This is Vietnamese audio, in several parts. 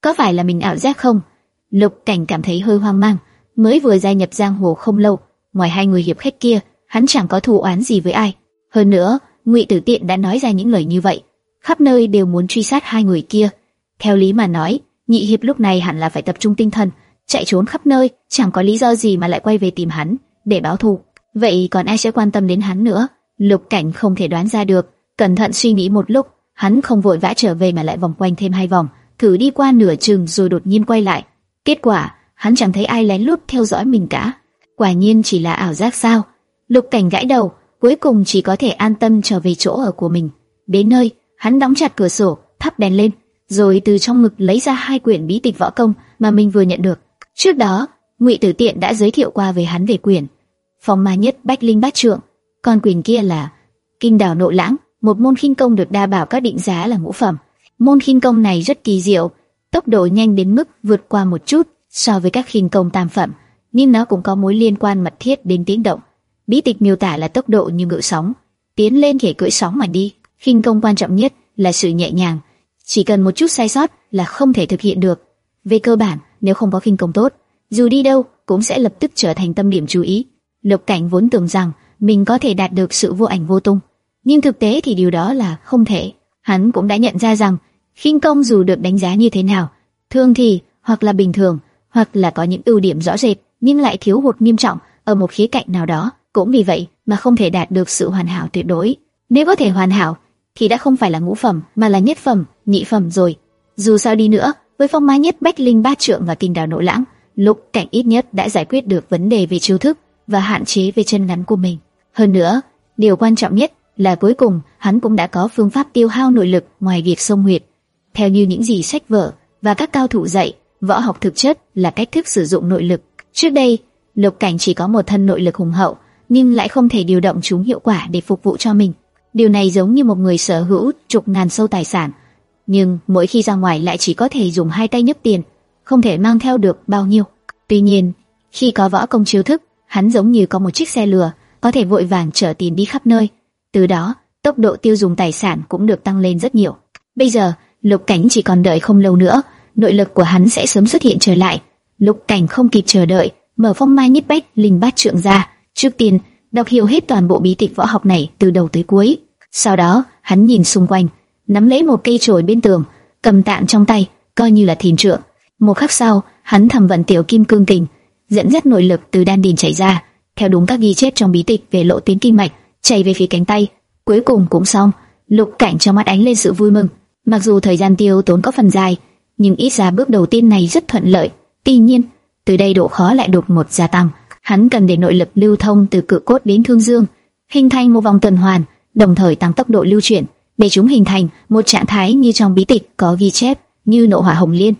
có phải là mình ảo giác không? Lục Cảnh cảm thấy hơi hoang mang, mới vừa gia nhập giang hồ không lâu, ngoài hai người hiệp khách kia, hắn chẳng có thù oán gì với ai. Hơn nữa, Ngụy Tử Tiện đã nói ra những lời như vậy, khắp nơi đều muốn truy sát hai người kia. Theo lý mà nói, nhị hiệp lúc này hẳn là phải tập trung tinh thần, chạy trốn khắp nơi, chẳng có lý do gì mà lại quay về tìm hắn để báo thù. Vậy còn ai sẽ quan tâm đến hắn nữa? Lục Cảnh không thể đoán ra được, cẩn thận suy nghĩ một lúc, hắn không vội vã trở về mà lại vòng quanh thêm hai vòng, thử đi qua nửa chừng rồi đột nhiên quay lại. Kết quả, hắn chẳng thấy ai lén lút theo dõi mình cả. Quả nhiên chỉ là ảo giác sao? Lục Cảnh gãi đầu, cuối cùng chỉ có thể an tâm trở về chỗ ở của mình. Đến nơi, hắn đóng chặt cửa sổ, thắp đèn lên, rồi từ trong ngực lấy ra hai quyển bí tịch võ công mà mình vừa nhận được. Trước đó, Ngụy Tử Tiện đã giới thiệu qua về hắn về quyển phòng Ma Nhất Bách Linh Bát Trượng, còn quyển kia là Kinh Đảo Nội Lãng, một môn khinh công được đa bảo các định giá là ngũ phẩm. Môn khinh công này rất kỳ diệu, tốc độ nhanh đến mức vượt qua một chút so với các khinh công tam phẩm, nhưng nó cũng có mối liên quan mật thiết đến tiếng động. Bí tịch miêu tả là tốc độ như ngựa sóng, tiến lên thể cưỡi sóng mà đi. Khinh công quan trọng nhất là sự nhẹ nhàng, chỉ cần một chút sai sót là không thể thực hiện được. Về cơ bản, nếu không có khinh công tốt, dù đi đâu cũng sẽ lập tức trở thành tâm điểm chú ý. Lục Cảnh vốn tưởng rằng mình có thể đạt được sự vô ảnh vô tung, nhưng thực tế thì điều đó là không thể. Hắn cũng đã nhận ra rằng khinh công dù được đánh giá như thế nào, thường thì hoặc là bình thường, hoặc là có những ưu điểm rõ rệt, nhưng lại thiếu hụt nghiêm trọng ở một khía cạnh nào đó. Cũng vì vậy mà không thể đạt được sự hoàn hảo tuyệt đối. Nếu có thể hoàn hảo, thì đã không phải là ngũ phẩm mà là nhất phẩm, nhị phẩm rồi. Dù sao đi nữa, với phong mai nhất bách linh ba trượng và kinh đào nội lãng, lục cảnh ít nhất đã giải quyết được vấn đề về chiêu thức và hạn chế về chân ngắn của mình. Hơn nữa, điều quan trọng nhất là cuối cùng hắn cũng đã có phương pháp tiêu hao nội lực ngoài việc sông huyệt. Theo như những gì sách vở và các cao thủ dạy, võ học thực chất là cách thức sử dụng nội lực. Trước đây, lục cảnh chỉ có một thân nội lực hùng hậu, nhưng lại không thể điều động chúng hiệu quả để phục vụ cho mình. Điều này giống như một người sở hữu chục ngàn sâu tài sản, nhưng mỗi khi ra ngoài lại chỉ có thể dùng hai tay nhấc tiền, không thể mang theo được bao nhiêu. Tuy nhiên, khi có võ công chiêu thức, hắn giống như có một chiếc xe lừa, có thể vội vàng chở tiền đi khắp nơi. Từ đó, tốc độ tiêu dùng tài sản cũng được tăng lên rất nhiều. Bây giờ, Lục Cảnh chỉ còn đợi không lâu nữa, nội lực của hắn sẽ sớm xuất hiện trở lại. Lục Cảnh không kịp chờ đợi, mở phong mai nhất bách linh bát trượng ra, trước tiên đọc hiểu hết toàn bộ bí tịch võ học này từ đầu tới cuối. Sau đó, hắn nhìn xung quanh, nắm lấy một cây chổi bên tường, cầm tạng trong tay, coi như là thìn trượng. Một khắc sau, hắn thầm vận tiểu kim cương kình, dẫn dắt nội lực từ đan điền chảy ra, theo đúng các ghi chép trong bí tịch về lộ tuyến kinh mạch, chảy về phía cánh tay. Cuối cùng cũng xong. Lục Cảnh trong mắt ánh lên sự vui mừng. Mặc dù thời gian tiêu tốn có phần dài, nhưng ít ra bước đầu tiên này rất thuận lợi. Tuy nhiên, từ đây độ khó lại đột một gia tăng. Hắn cần để nội lực lưu thông từ cự cốt đến thương dương, hình thành một vòng tuần hoàn, đồng thời tăng tốc độ lưu chuyển, để chúng hình thành một trạng thái như trong bí tịch có ghi chép, như nộ hỏa hồng liên.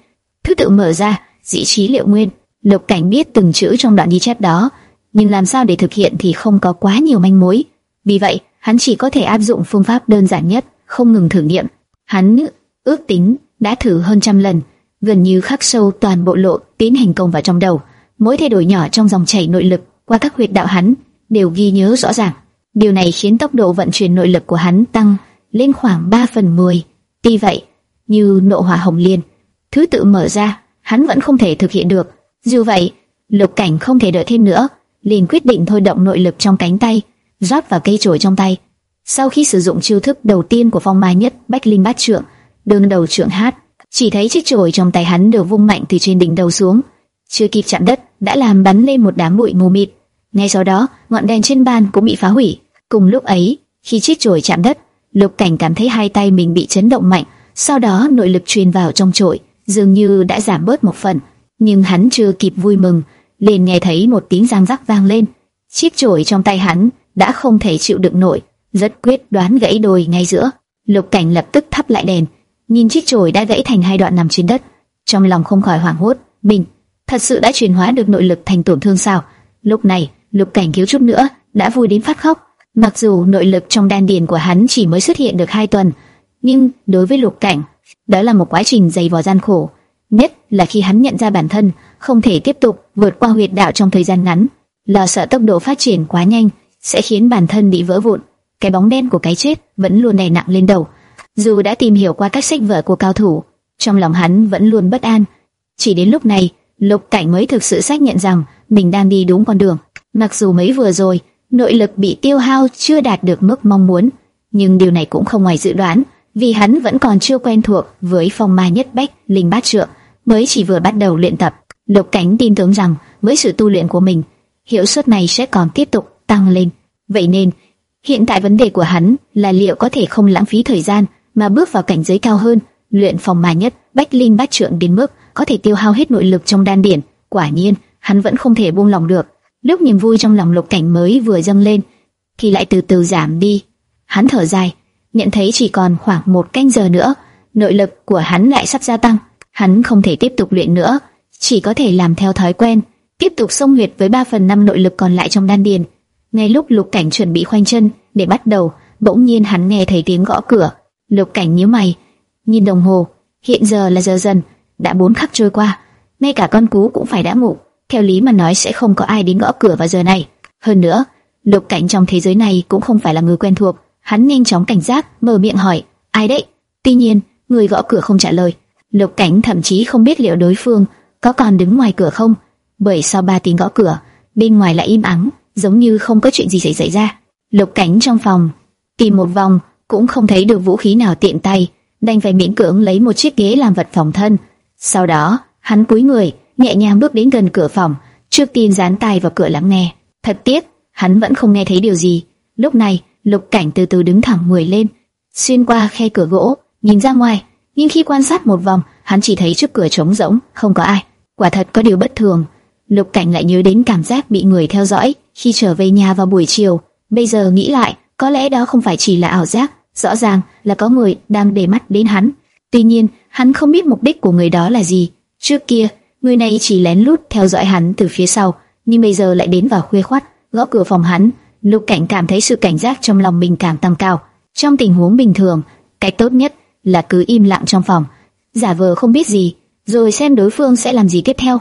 Thứ tự mở ra, dĩ trí liệu nguyên. Lục Cảnh biết từng chữ trong đoạn ghi chép đó, nhưng làm sao để thực hiện thì không có quá nhiều manh mối. Vì vậy, hắn chỉ có thể áp dụng phương pháp đơn giản nhất, không ngừng thử nghiệm. Hắn ước tính đã thử hơn trăm lần, gần như khắc sâu toàn bộ lộ tiến hành công vào trong đầu. Mỗi thay đổi nhỏ trong dòng chảy nội lực qua các huyệt đạo hắn đều ghi nhớ rõ ràng. Điều này khiến tốc độ vận chuyển nội lực của hắn tăng lên khoảng 3 phần 10. Tuy vậy, như nộ hỏa hồng liên, thứ tự mở ra, hắn vẫn không thể thực hiện được. Dù vậy, lục cảnh không thể đợi thêm nữa, liền quyết định thôi động nội lực trong cánh tay, rót vào cây chổi trong tay. Sau khi sử dụng chiêu thức đầu tiên của phong mai nhất bách linh bát trượng, đường đầu trượng hát, chỉ thấy chiếc chổi trong tay hắn được vung mạnh từ trên đỉnh đầu xuống, chưa kịp chạm đất đã làm bắn lên một đám bụi mù mịt. Ngay sau đó, ngọn đèn trên bàn cũng bị phá hủy. Cùng lúc ấy, khi chiếc chổi chạm đất, Lục Cảnh cảm thấy hai tay mình bị chấn động mạnh, sau đó nội lực truyền vào trong chổi, dường như đã giảm bớt một phần. Nhưng hắn chưa kịp vui mừng, liền nghe thấy một tiếng giang rắc vang lên. Chiếc chổi trong tay hắn đã không thể chịu đựng nổi, rất quyết đoán gãy đôi ngay giữa. Lục Cảnh lập tức thắp lại đèn, nhìn chiếc chổi đã gãy thành hai đoạn nằm trên đất, trong lòng không khỏi hoảng hốt. Mình thật sự đã chuyển hóa được nội lực thành tổn thương sao? Lúc này, Lục Cảnh thiếu chút nữa đã vui đến phát khóc. Mặc dù nội lực trong đan điền của hắn chỉ mới xuất hiện được hai tuần, nhưng đối với Lục Cảnh, đó là một quá trình dày vò gian khổ. Nhất là khi hắn nhận ra bản thân không thể tiếp tục vượt qua huyệt đạo trong thời gian ngắn, lo sợ tốc độ phát triển quá nhanh sẽ khiến bản thân bị vỡ vụn. Cái bóng đen của cái chết vẫn luôn đè nặng lên đầu. Dù đã tìm hiểu qua các sách vở của cao thủ, trong lòng hắn vẫn luôn bất an. Chỉ đến lúc này, Lục Cảnh mới thực sự xác nhận rằng mình đang đi đúng con đường. Mặc dù mấy vừa rồi, nội lực bị tiêu hao chưa đạt được mức mong muốn, nhưng điều này cũng không ngoài dự đoán, vì hắn vẫn còn chưa quen thuộc với phong ma nhất bách linh bát trượng, mới chỉ vừa bắt đầu luyện tập. Lục Cảnh tin tưởng rằng với sự tu luyện của mình, hiệu suất này sẽ còn tiếp tục tăng lên. Vậy nên, hiện tại vấn đề của hắn là liệu có thể không lãng phí thời gian mà bước vào cảnh giới cao hơn, luyện phòng mà nhất bách linh bát trượng đến mức có thể tiêu hao hết nội lực trong đan điển. Quả nhiên, hắn vẫn không thể buông lòng được. Lúc niềm vui trong lòng Lục Cảnh mới vừa dâng lên, thì lại từ từ giảm đi. Hắn thở dài, nhận thấy chỉ còn khoảng một canh giờ nữa, nội lực của hắn lại sắp gia tăng. Hắn không thể tiếp tục luyện nữa, chỉ có thể làm theo thói quen, tiếp tục xông huyệt với 3 phần 5 nội lực còn lại trong đan điền. Ngay lúc Lục Cảnh chuẩn bị khoanh chân để bắt đầu, bỗng nhiên hắn nghe thấy tiếng gõ cửa. Lục Cảnh nhíu mày, nhìn đồng hồ, hiện giờ là giờ dần, đã bốn khắc trôi qua, ngay cả con cú cũng phải đã ngủ. Theo lý mà nói sẽ không có ai đến gõ cửa vào giờ này. Hơn nữa, Lục Cảnh trong thế giới này cũng không phải là người quen thuộc, hắn nhanh chóng cảnh giác, mở miệng hỏi, ai đấy? Tuy nhiên, người gõ cửa không trả lời. Lục Cảnh thậm chí không biết liệu đối phương có còn đứng ngoài cửa không, bởi sau ba tiếng gõ cửa, bên ngoài lại im ắng, giống như không có chuyện gì xảy xảy ra. Lục Cảnh trong phòng tìm một vòng cũng không thấy được vũ khí nào tiện tay, đành phải miễn cưỡng lấy một chiếc ghế làm vật phòng thân. Sau đó, hắn cúi người, nhẹ nhàng bước đến gần cửa phòng, trước tiên dán tay vào cửa lắng nghe. Thật tiếc, hắn vẫn không nghe thấy điều gì. Lúc này, Lục Cảnh từ từ đứng thẳng người lên, xuyên qua khe cửa gỗ, nhìn ra ngoài. Nhưng khi quan sát một vòng, hắn chỉ thấy trước cửa trống rỗng, không có ai. Quả thật có điều bất thường. Lục Cảnh lại nhớ đến cảm giác bị người theo dõi khi trở về nhà vào buổi chiều. Bây giờ nghĩ lại, có lẽ đó không phải chỉ là ảo giác, rõ ràng là có người đang để mắt đến hắn. Tuy nhiên, hắn không biết mục đích của người đó là gì. Trước kia, người này chỉ lén lút theo dõi hắn từ phía sau, nhưng bây giờ lại đến vào khuya khoắt, gõ cửa phòng hắn. Lục Cảnh cảm thấy sự cảnh giác trong lòng mình càng tăng cao. Trong tình huống bình thường, cách tốt nhất là cứ im lặng trong phòng, giả vờ không biết gì, rồi xem đối phương sẽ làm gì tiếp theo.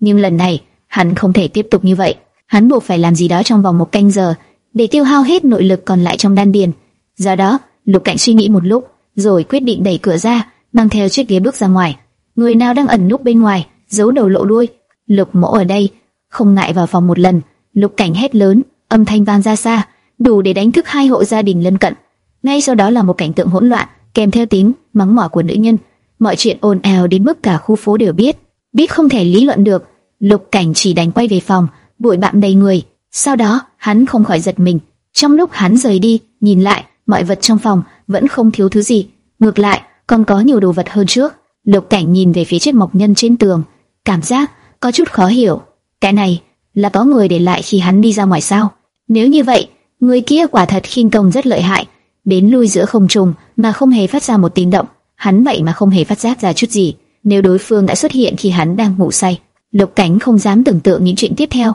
Nhưng lần này, hắn không thể tiếp tục như vậy. Hắn buộc phải làm gì đó trong vòng một canh giờ để tiêu hao hết nội lực còn lại trong đan điền. Do đó, Lục Cảnh suy nghĩ một lúc, rồi quyết định đẩy cửa ra, mang theo chiếc ghế bước ra ngoài. Người nào đang ẩn núp bên ngoài, giấu đầu lộ đuôi. Lục Mỗ ở đây, không ngại vào phòng một lần. Lục Cảnh hét lớn, âm thanh vang ra xa, đủ để đánh thức hai hộ gia đình lân cận. Ngay sau đó là một cảnh tượng hỗn loạn, kèm theo tiếng mắng mỏ của nữ nhân. Mọi chuyện ồn ào đến mức cả khu phố đều biết, biết không thể lý luận được. Lục Cảnh chỉ đành quay về phòng, bụi bặm đầy người. Sau đó, hắn không khỏi giật mình. Trong lúc hắn rời đi, nhìn lại, mọi vật trong phòng vẫn không thiếu thứ gì, ngược lại còn có nhiều đồ vật hơn trước. Lục Cảnh nhìn về phía chiếc mộc nhân trên tường, cảm giác có chút khó hiểu. Cái này là có người để lại khi hắn đi ra ngoài sao? Nếu như vậy, người kia quả thật khinh công rất lợi hại, đến lui giữa không trung mà không hề phát ra một tiếng động. Hắn vậy mà không hề phát giác ra chút gì. Nếu đối phương đã xuất hiện khi hắn đang ngủ say, Lục Cảnh không dám tưởng tượng những chuyện tiếp theo.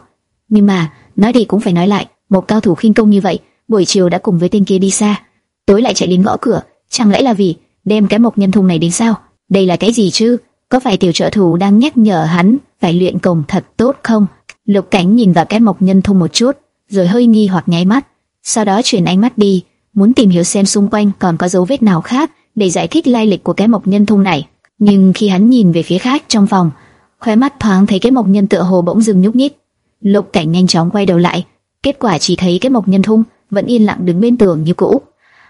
Nhưng mà nói đi cũng phải nói lại, một cao thủ khinh công như vậy, buổi chiều đã cùng với tên kia đi xa, tối lại chạy đến gõ cửa, chẳng lẽ là vì đem cái mộc nhân thùng này đến sao? Đây là cái gì chứ? Có phải tiểu trợ thủ đang nhắc nhở hắn phải luyện công thật tốt không? Lục Cảnh nhìn vào cái mộc nhân thùng một chút, rồi hơi nghi hoặc nháy mắt, sau đó chuyển ánh mắt đi, muốn tìm hiểu xem xung quanh còn có dấu vết nào khác để giải thích lai lịch của cái mộc nhân thùng này. Nhưng khi hắn nhìn về phía khác trong phòng, khóe mắt thoáng thấy cái mộc nhân tựa hồ bỗng dừng nhúc nhích. Lục Cảnh nhanh chóng quay đầu lại, kết quả chỉ thấy cái mộc nhân thung vẫn yên lặng đứng bên tường như cũ.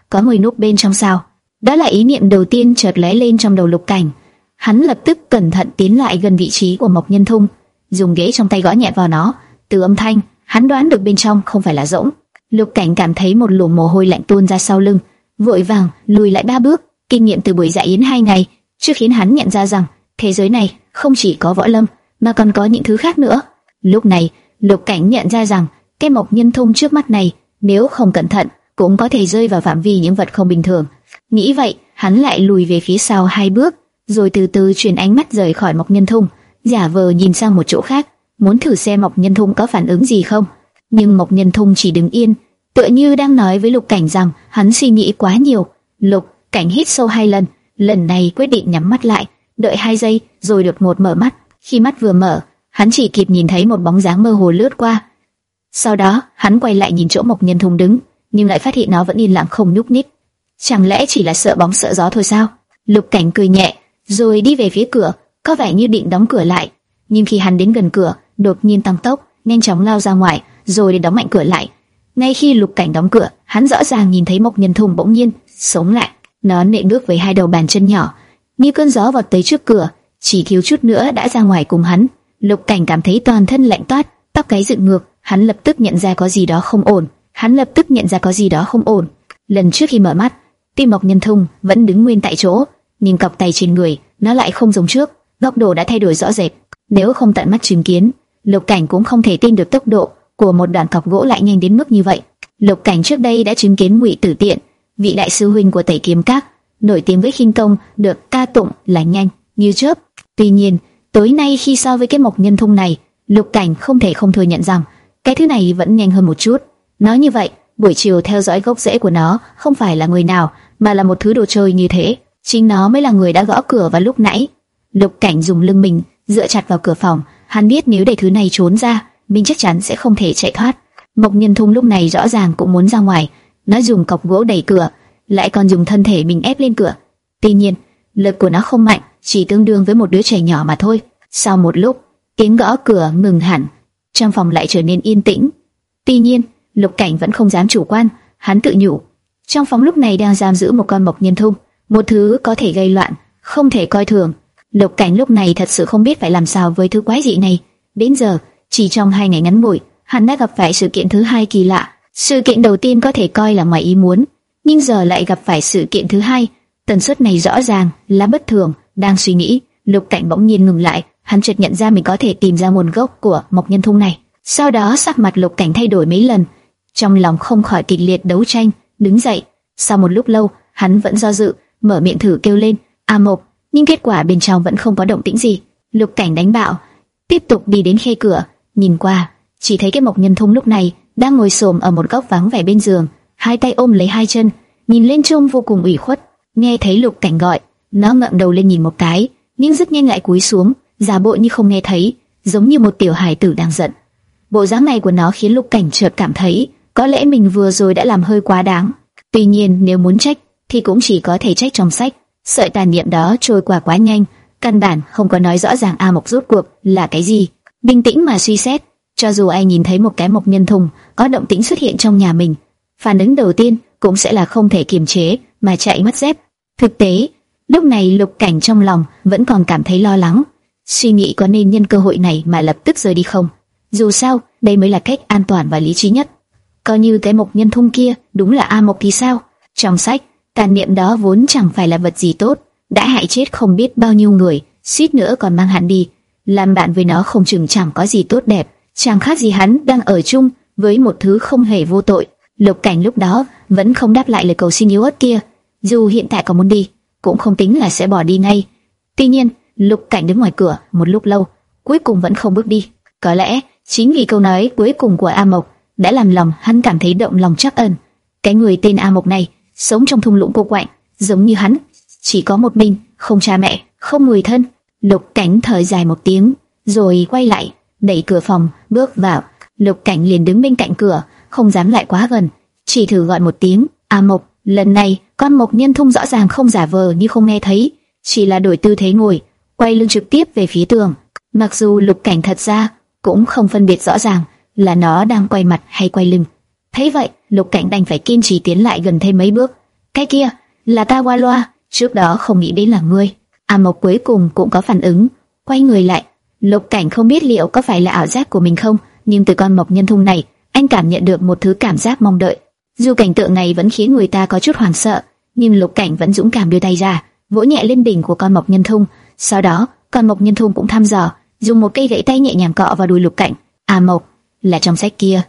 Có người núp bên trong sao? Đó là ý niệm đầu tiên chợt lóe lên trong đầu Lục Cảnh. Hắn lập tức cẩn thận tiến lại gần vị trí của Mộc Nhân Thung, dùng ghế trong tay gõ nhẹ vào nó. Từ âm thanh, hắn đoán được bên trong không phải là rỗng. Lục Cảnh cảm thấy một luồng mồ hôi lạnh tuôn ra sau lưng, vội vàng lùi lại ba bước. Kinh nghiệm từ buổi dạ yến hai ngày, chưa khiến hắn nhận ra rằng thế giới này không chỉ có võ lâm mà còn có những thứ khác nữa. Lúc này, Lục Cảnh nhận ra rằng cái Mộc Nhân thông trước mắt này, nếu không cẩn thận, cũng có thể rơi vào phạm vi những vật không bình thường. Nghĩ vậy, hắn lại lùi về phía sau hai bước, rồi từ từ chuyển ánh mắt rời khỏi Mộc Nhân Thung, giả vờ nhìn sang một chỗ khác, muốn thử xem Mộc Nhân Thung có phản ứng gì không. Nhưng Mộc Nhân Thung chỉ đứng yên, tựa như đang nói với Lục Cảnh rằng hắn suy nghĩ quá nhiều. Lục Cảnh hít sâu hai lần, lần này quyết định nhắm mắt lại, đợi hai giây rồi đột ngột mở mắt. Khi mắt vừa mở, hắn chỉ kịp nhìn thấy một bóng dáng mơ hồ lướt qua. Sau đó, hắn quay lại nhìn chỗ Mộc Nhân thùng đứng, nhưng lại phát hiện nó vẫn yên lặng không nhúc nhích. Chẳng lẽ chỉ là sợ bóng sợ gió thôi sao? Lục Cảnh cười nhẹ, rồi đi về phía cửa, có vẻ như định đóng cửa lại. Nhưng khi hắn đến gần cửa, đột nhiên tăng tốc, nhanh chóng lao ra ngoài, rồi để đóng mạnh cửa lại. Ngay khi Lục Cảnh đóng cửa, hắn rõ ràng nhìn thấy Mộc Nhân Thùng bỗng nhiên sống lại. Nó nện bước với hai đầu bàn chân nhỏ, như cơn gió vọt tới trước cửa, chỉ thiếu chút nữa đã ra ngoài cùng hắn. Lục Cảnh cảm thấy toàn thân lạnh toát, tóc gáy dựng ngược, hắn lập tức nhận ra có gì đó không ổn. Hắn lập tức nhận ra có gì đó không ổn. Lần trước khi mở mắt, Tim Mộc Nhân thông vẫn đứng nguyên tại chỗ, nhìn cọc tay trên người nó lại không giống trước, góc độ đã thay đổi rõ rệt. Nếu không tận mắt chứng kiến, Lục Cảnh cũng không thể tin được tốc độ của một đoạn cọc gỗ lại nhanh đến mức như vậy. Lục Cảnh trước đây đã chứng kiến Ngụy Tử Tiện, vị đại sư huynh của Tẩy Kiếm Các, nổi tiếng với khinh công được ca tụng là nhanh như chớp. Tuy nhiên, tối nay khi so với cái Mộc Nhân thông này, Lục Cảnh không thể không thừa nhận rằng cái thứ này vẫn nhanh hơn một chút. Nói như vậy, buổi chiều theo dõi gốc rễ của nó không phải là người nào, mà là một thứ đồ chơi như thế. Chính nó mới là người đã gõ cửa vào lúc nãy. Lục Cảnh dùng lưng mình dựa chặt vào cửa phòng, hắn biết nếu để thứ này trốn ra, mình chắc chắn sẽ không thể chạy thoát. Mộc Nhân Thung lúc này rõ ràng cũng muốn ra ngoài, nó dùng cọc gỗ đẩy cửa, lại còn dùng thân thể mình ép lên cửa. Tuy nhiên, lực của nó không mạnh, chỉ tương đương với một đứa trẻ nhỏ mà thôi. Sau một lúc, tiếng gõ cửa ngừng hẳn, trong phòng lại trở nên yên tĩnh. Tuy nhiên, Lục Cảnh vẫn không dám chủ quan, hắn tự nhủ, trong phòng lúc này đang giam giữ một con mộc nhân thung, một thứ có thể gây loạn, không thể coi thường. Lục Cảnh lúc này thật sự không biết phải làm sao với thứ quái dị này. Đến giờ, chỉ trong hai ngày ngắn ngủi, hắn đã gặp phải sự kiện thứ hai kỳ lạ. Sự kiện đầu tiên có thể coi là ngoài ý muốn, nhưng giờ lại gặp phải sự kiện thứ hai, tần suất này rõ ràng là bất thường. Đang suy nghĩ, Lục Cảnh bỗng nhiên ngừng lại, hắn chợt nhận ra mình có thể tìm ra nguồn gốc của mộc nhân thung này. Sau đó sắc mặt Lục Cảnh thay đổi mấy lần, trong lòng không khỏi kịch liệt đấu tranh, đứng dậy. Sau một lúc lâu, hắn vẫn do dự, mở miệng thử kêu lên, "A Mộc", nhưng kết quả bên trong vẫn không có động tĩnh gì. Lục Cảnh đánh bạo, tiếp tục đi đến khe cửa, nhìn qua, chỉ thấy cái Mộc Nhân Thung lúc này đang ngồi xổm ở một góc vắng vẻ bên giường, hai tay ôm lấy hai chân, nhìn lên trông vô cùng ủy khuất. Nghe thấy Lục Cảnh gọi, nó ngẩng đầu lên nhìn một cái, nhưng rất nhanh lại cúi xuống, giả bộ như không nghe thấy, giống như một tiểu hài tử đang giận. Bộ dáng này của nó khiến Lục Cảnh chợt cảm thấy có lẽ mình vừa rồi đã làm hơi quá đáng. Tuy nhiên nếu muốn trách thì cũng chỉ có thể trách trong sách. Sợi tàn niệm đó trôi qua quá nhanh, căn bản không có nói rõ ràng A Mộc rốt cuộc là cái gì. Bình tĩnh mà suy xét, cho dù ai nhìn thấy một cái mộc nhân thùng có động tĩnh xuất hiện trong nhà mình, phản ứng đầu tiên cũng sẽ là không thể kiềm chế mà chạy mất dép. Thực tế, lúc này Lục Cảnh trong lòng vẫn còn cảm thấy lo lắng, suy nghĩ có nên nhân cơ hội này mà lập tức rời đi không. Dù sao, đây mới là cách an toàn và lý trí nhất. Coi như cái mộc nhân thung kia đúng là A Mộc thì sao? Trong sách, tàn niệm đó vốn chẳng phải là vật gì tốt, đã hại chết không biết bao nhiêu người, suýt nữa còn mang hắn đi. Làm bạn với nó không chừng chẳng có gì tốt đẹp, chẳng khác gì hắn đang ở chung với một thứ không hề vô tội. Lục Cảnh lúc đó vẫn không đáp lại lời cầu xin yếu ớt kia, dù hiện tại có muốn đi, cũng không tính là sẽ bỏ đi ngay. Tuy nhiên, Lục Cảnh đứng ngoài cửa một lúc lâu, cuối cùng vẫn không bước đi. Có lẽ chính vì câu nói cuối cùng của A Mộc đã làm lòng hắn cảm thấy động lòng chắc ẩn. Cái người tên A Mộc này sống trong thung lũng cô quạnh, giống như hắn, chỉ có một mình, không cha mẹ, không người thân. Lục Cảnh thở dài một tiếng, rồi quay lại, đẩy cửa phòng, bước vào. Lục Cảnh liền đứng bên cạnh cửa, không dám lại quá gần, chỉ thử gọi một tiếng, "A Mộc." Lần này, con Mộc Nhân thông rõ ràng không giả vờ như không nghe thấy, chỉ là đổi tư thế ngồi, quay lưng trực tiếp về phía tường. Mặc dù Lục Cảnh thật ra cũng không phân biệt rõ ràng là nó đang quay mặt hay quay lưng. Thấy vậy, Lục Cảnh đành phải kiên trì tiến lại gần thêm mấy bước. Cái kia, là ta qua loa, trước đó không nghĩ đến là ngươi. A Mộc cuối cùng cũng có phản ứng, quay người lại. Lục Cảnh không biết liệu có phải là ảo giác của mình không, nhưng từ con Mộc Nhân thông này, anh cảm nhận được một thứ cảm giác mong đợi. Dù cảnh tượng này vẫn khiến người ta có chút hoảng sợ, nhưng Lục Cảnh vẫn dũng cảm đưa tay ra, vỗ nhẹ lên đỉnh của con Mộc Nhân Thung. Sau đó, con Mộc Nhân Thung cũng thăm dò, dùng một cây gậy tay nhẹ nhàng cọ vào đùi Lục Cảnh. A Mộc, là trong sách kia.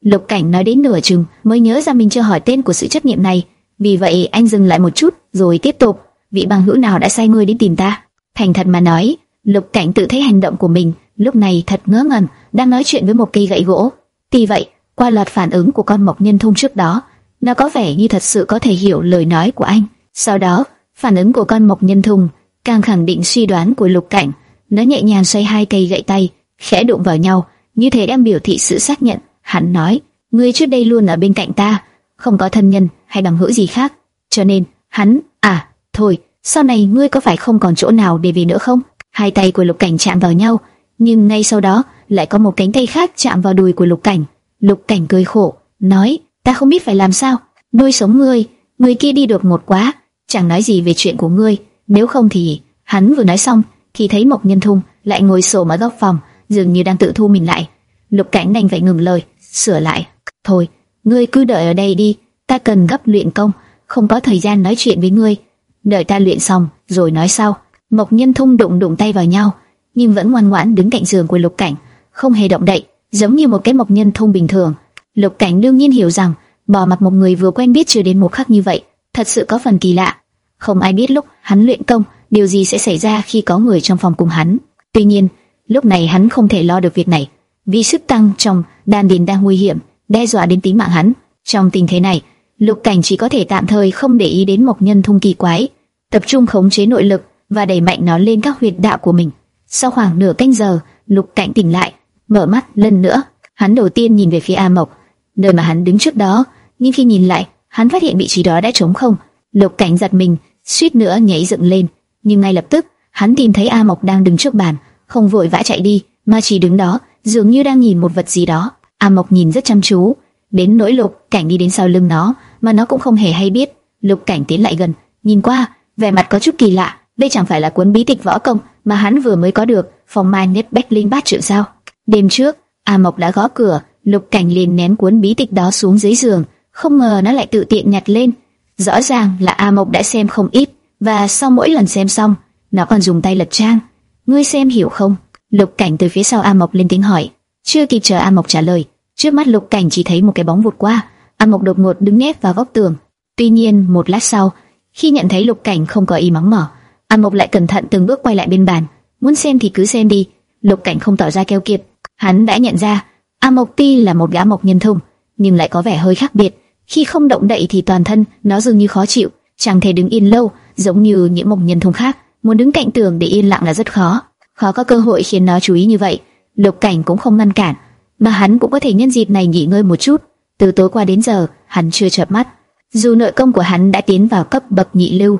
Lục Cảnh nói đến nửa chừng mới nhớ ra mình chưa hỏi tên của sự chấp niệm này, vì vậy anh dừng lại một chút rồi tiếp tục. Vị bằng hữu nào đã sai ngươi đến tìm ta? Thành thật mà nói, Lục Cảnh tự thấy hành động của mình lúc này thật ngớ ngẩn, đang nói chuyện với một cây gậy gỗ. Tuy vậy, qua loạt phản ứng của con mộc nhân thông trước đó, nó có vẻ như thật sự có thể hiểu lời nói của anh. Sau đó, phản ứng của con mộc nhân thông càng khẳng định suy đoán của Lục Cảnh. Nó nhẹ nhàng xoay hai cây gậy tay, khẽ đụng vào nhau, như thể đang biểu thị sự xác nhận. Hắn nói, ngươi trước đây luôn ở bên cạnh ta, không có thân nhân hay bằng hữu gì khác, cho nên hắn, à, thôi, sau này ngươi có phải không còn chỗ nào để về nữa không? Hai tay của Lục Cảnh chạm vào nhau, nhưng ngay sau đó lại có một cánh tay khác chạm vào đùi của Lục Cảnh. Lục Cảnh cười khổ, nói: ta không biết phải làm sao, nuôi sống ngươi, người kia đi được một quá, chẳng nói gì về chuyện của ngươi, nếu không thì hắn vừa nói xong thì thấy Mộc Nhân Thung lại ngồi xổm ở góc phòng, dường như đang tự thu mình lại. Lục Cảnh đành phải ngừng lời, sửa lại, thôi, ngươi cứ đợi ở đây đi, ta cần gấp luyện công, không có thời gian nói chuyện với ngươi, đợi ta luyện xong rồi nói sau. Mộc Nhân Thung đụng đụng tay vào nhau, nhưng vẫn ngoan ngoãn đứng cạnh giường của Lục Cảnh, không hề động đậy, giống như một cái Mộc Nhân thông bình thường. Lục Cảnh đương nhiên hiểu rằng bỏ mặc một người vừa quen biết chưa đến một khắc như vậy, thật sự có phần kỳ lạ. Không ai biết lúc hắn luyện công, điều gì sẽ xảy ra khi có người trong phòng cùng hắn. Tuy nhiên, lúc này hắn không thể lo được việc này, vì sức tăng trong đan điền đang nguy hiểm, đe dọa đến tính mạng hắn. Trong tình thế này, Lục Cảnh chỉ có thể tạm thời không để ý đến mộc nhân thông kỳ quái, tập trung khống chế nội lực và đẩy mạnh nó lên các huyệt đạo của mình. Sau khoảng nửa canh giờ, Lục Cảnh tỉnh lại, mở mắt lần nữa. Hắn đầu tiên nhìn về phía A Mộc, nơi mà hắn đứng trước đó, nhưng khi nhìn lại, hắn phát hiện vị trí đó đã trống không. Lục Cảnh giật mình, suýt nữa nhảy dựng lên, nhưng ngay lập tức, hắn tìm thấy A Mộc đang đứng trước bàn, không vội vã chạy đi, mà chỉ đứng đó, dường như đang nhìn một vật gì đó. A Mộc nhìn rất chăm chú, đến nỗi Lục Cảnh đi đến sau lưng nó, mà nó cũng không hề hay biết. Lục Cảnh tiến lại gần, nhìn qua, vẻ mặt có chút kỳ lạ. Đây chẳng phải là cuốn bí tịch võ công mà hắn vừa mới có được, phòng mai nếp bách linh bát trượng sao? Đêm trước, A Mộc đã gõ cửa, Lục Cảnh liền ném cuốn bí tịch đó xuống dưới giường, không ngờ nó lại tự tiện nhặt lên. Rõ ràng là A Mộc đã xem không ít, và sau mỗi lần xem xong, nó còn dùng tay lật trang. Ngươi xem hiểu không? Lục Cảnh từ phía sau A Mộc lên tiếng hỏi. Chưa kịp chờ A Mộc trả lời, trước mắt Lục Cảnh chỉ thấy một cái bóng vụt qua. A Mộc đột ngột đứng nép vào góc tường. Tuy nhiên, một lát sau, khi nhận thấy Lục Cảnh không có ý mắng mỏ, A Mộc lại cẩn thận từng bước quay lại bên bàn. Muốn xem thì cứ xem đi. Lục Cảnh không tỏ ra keo kiệt, hắn đã nhận ra A Mộc Ti là một gã mộc nhân thông, nhưng lại có vẻ hơi khác biệt. Khi không động đậy thì toàn thân nó dường như khó chịu, chẳng thể đứng yên lâu, giống như những mộc nhân thông khác. Muốn đứng cạnh tường để yên lặng là rất khó, khó có cơ hội khiến nó chú ý như vậy. Lục Cảnh cũng không ngăn cản, mà hắn cũng có thể nhân dịp này nghỉ ngơi một chút. Từ tối qua đến giờ, hắn chưa chợp mắt. Dù nội công của hắn đã tiến vào cấp bậc nhị lưu,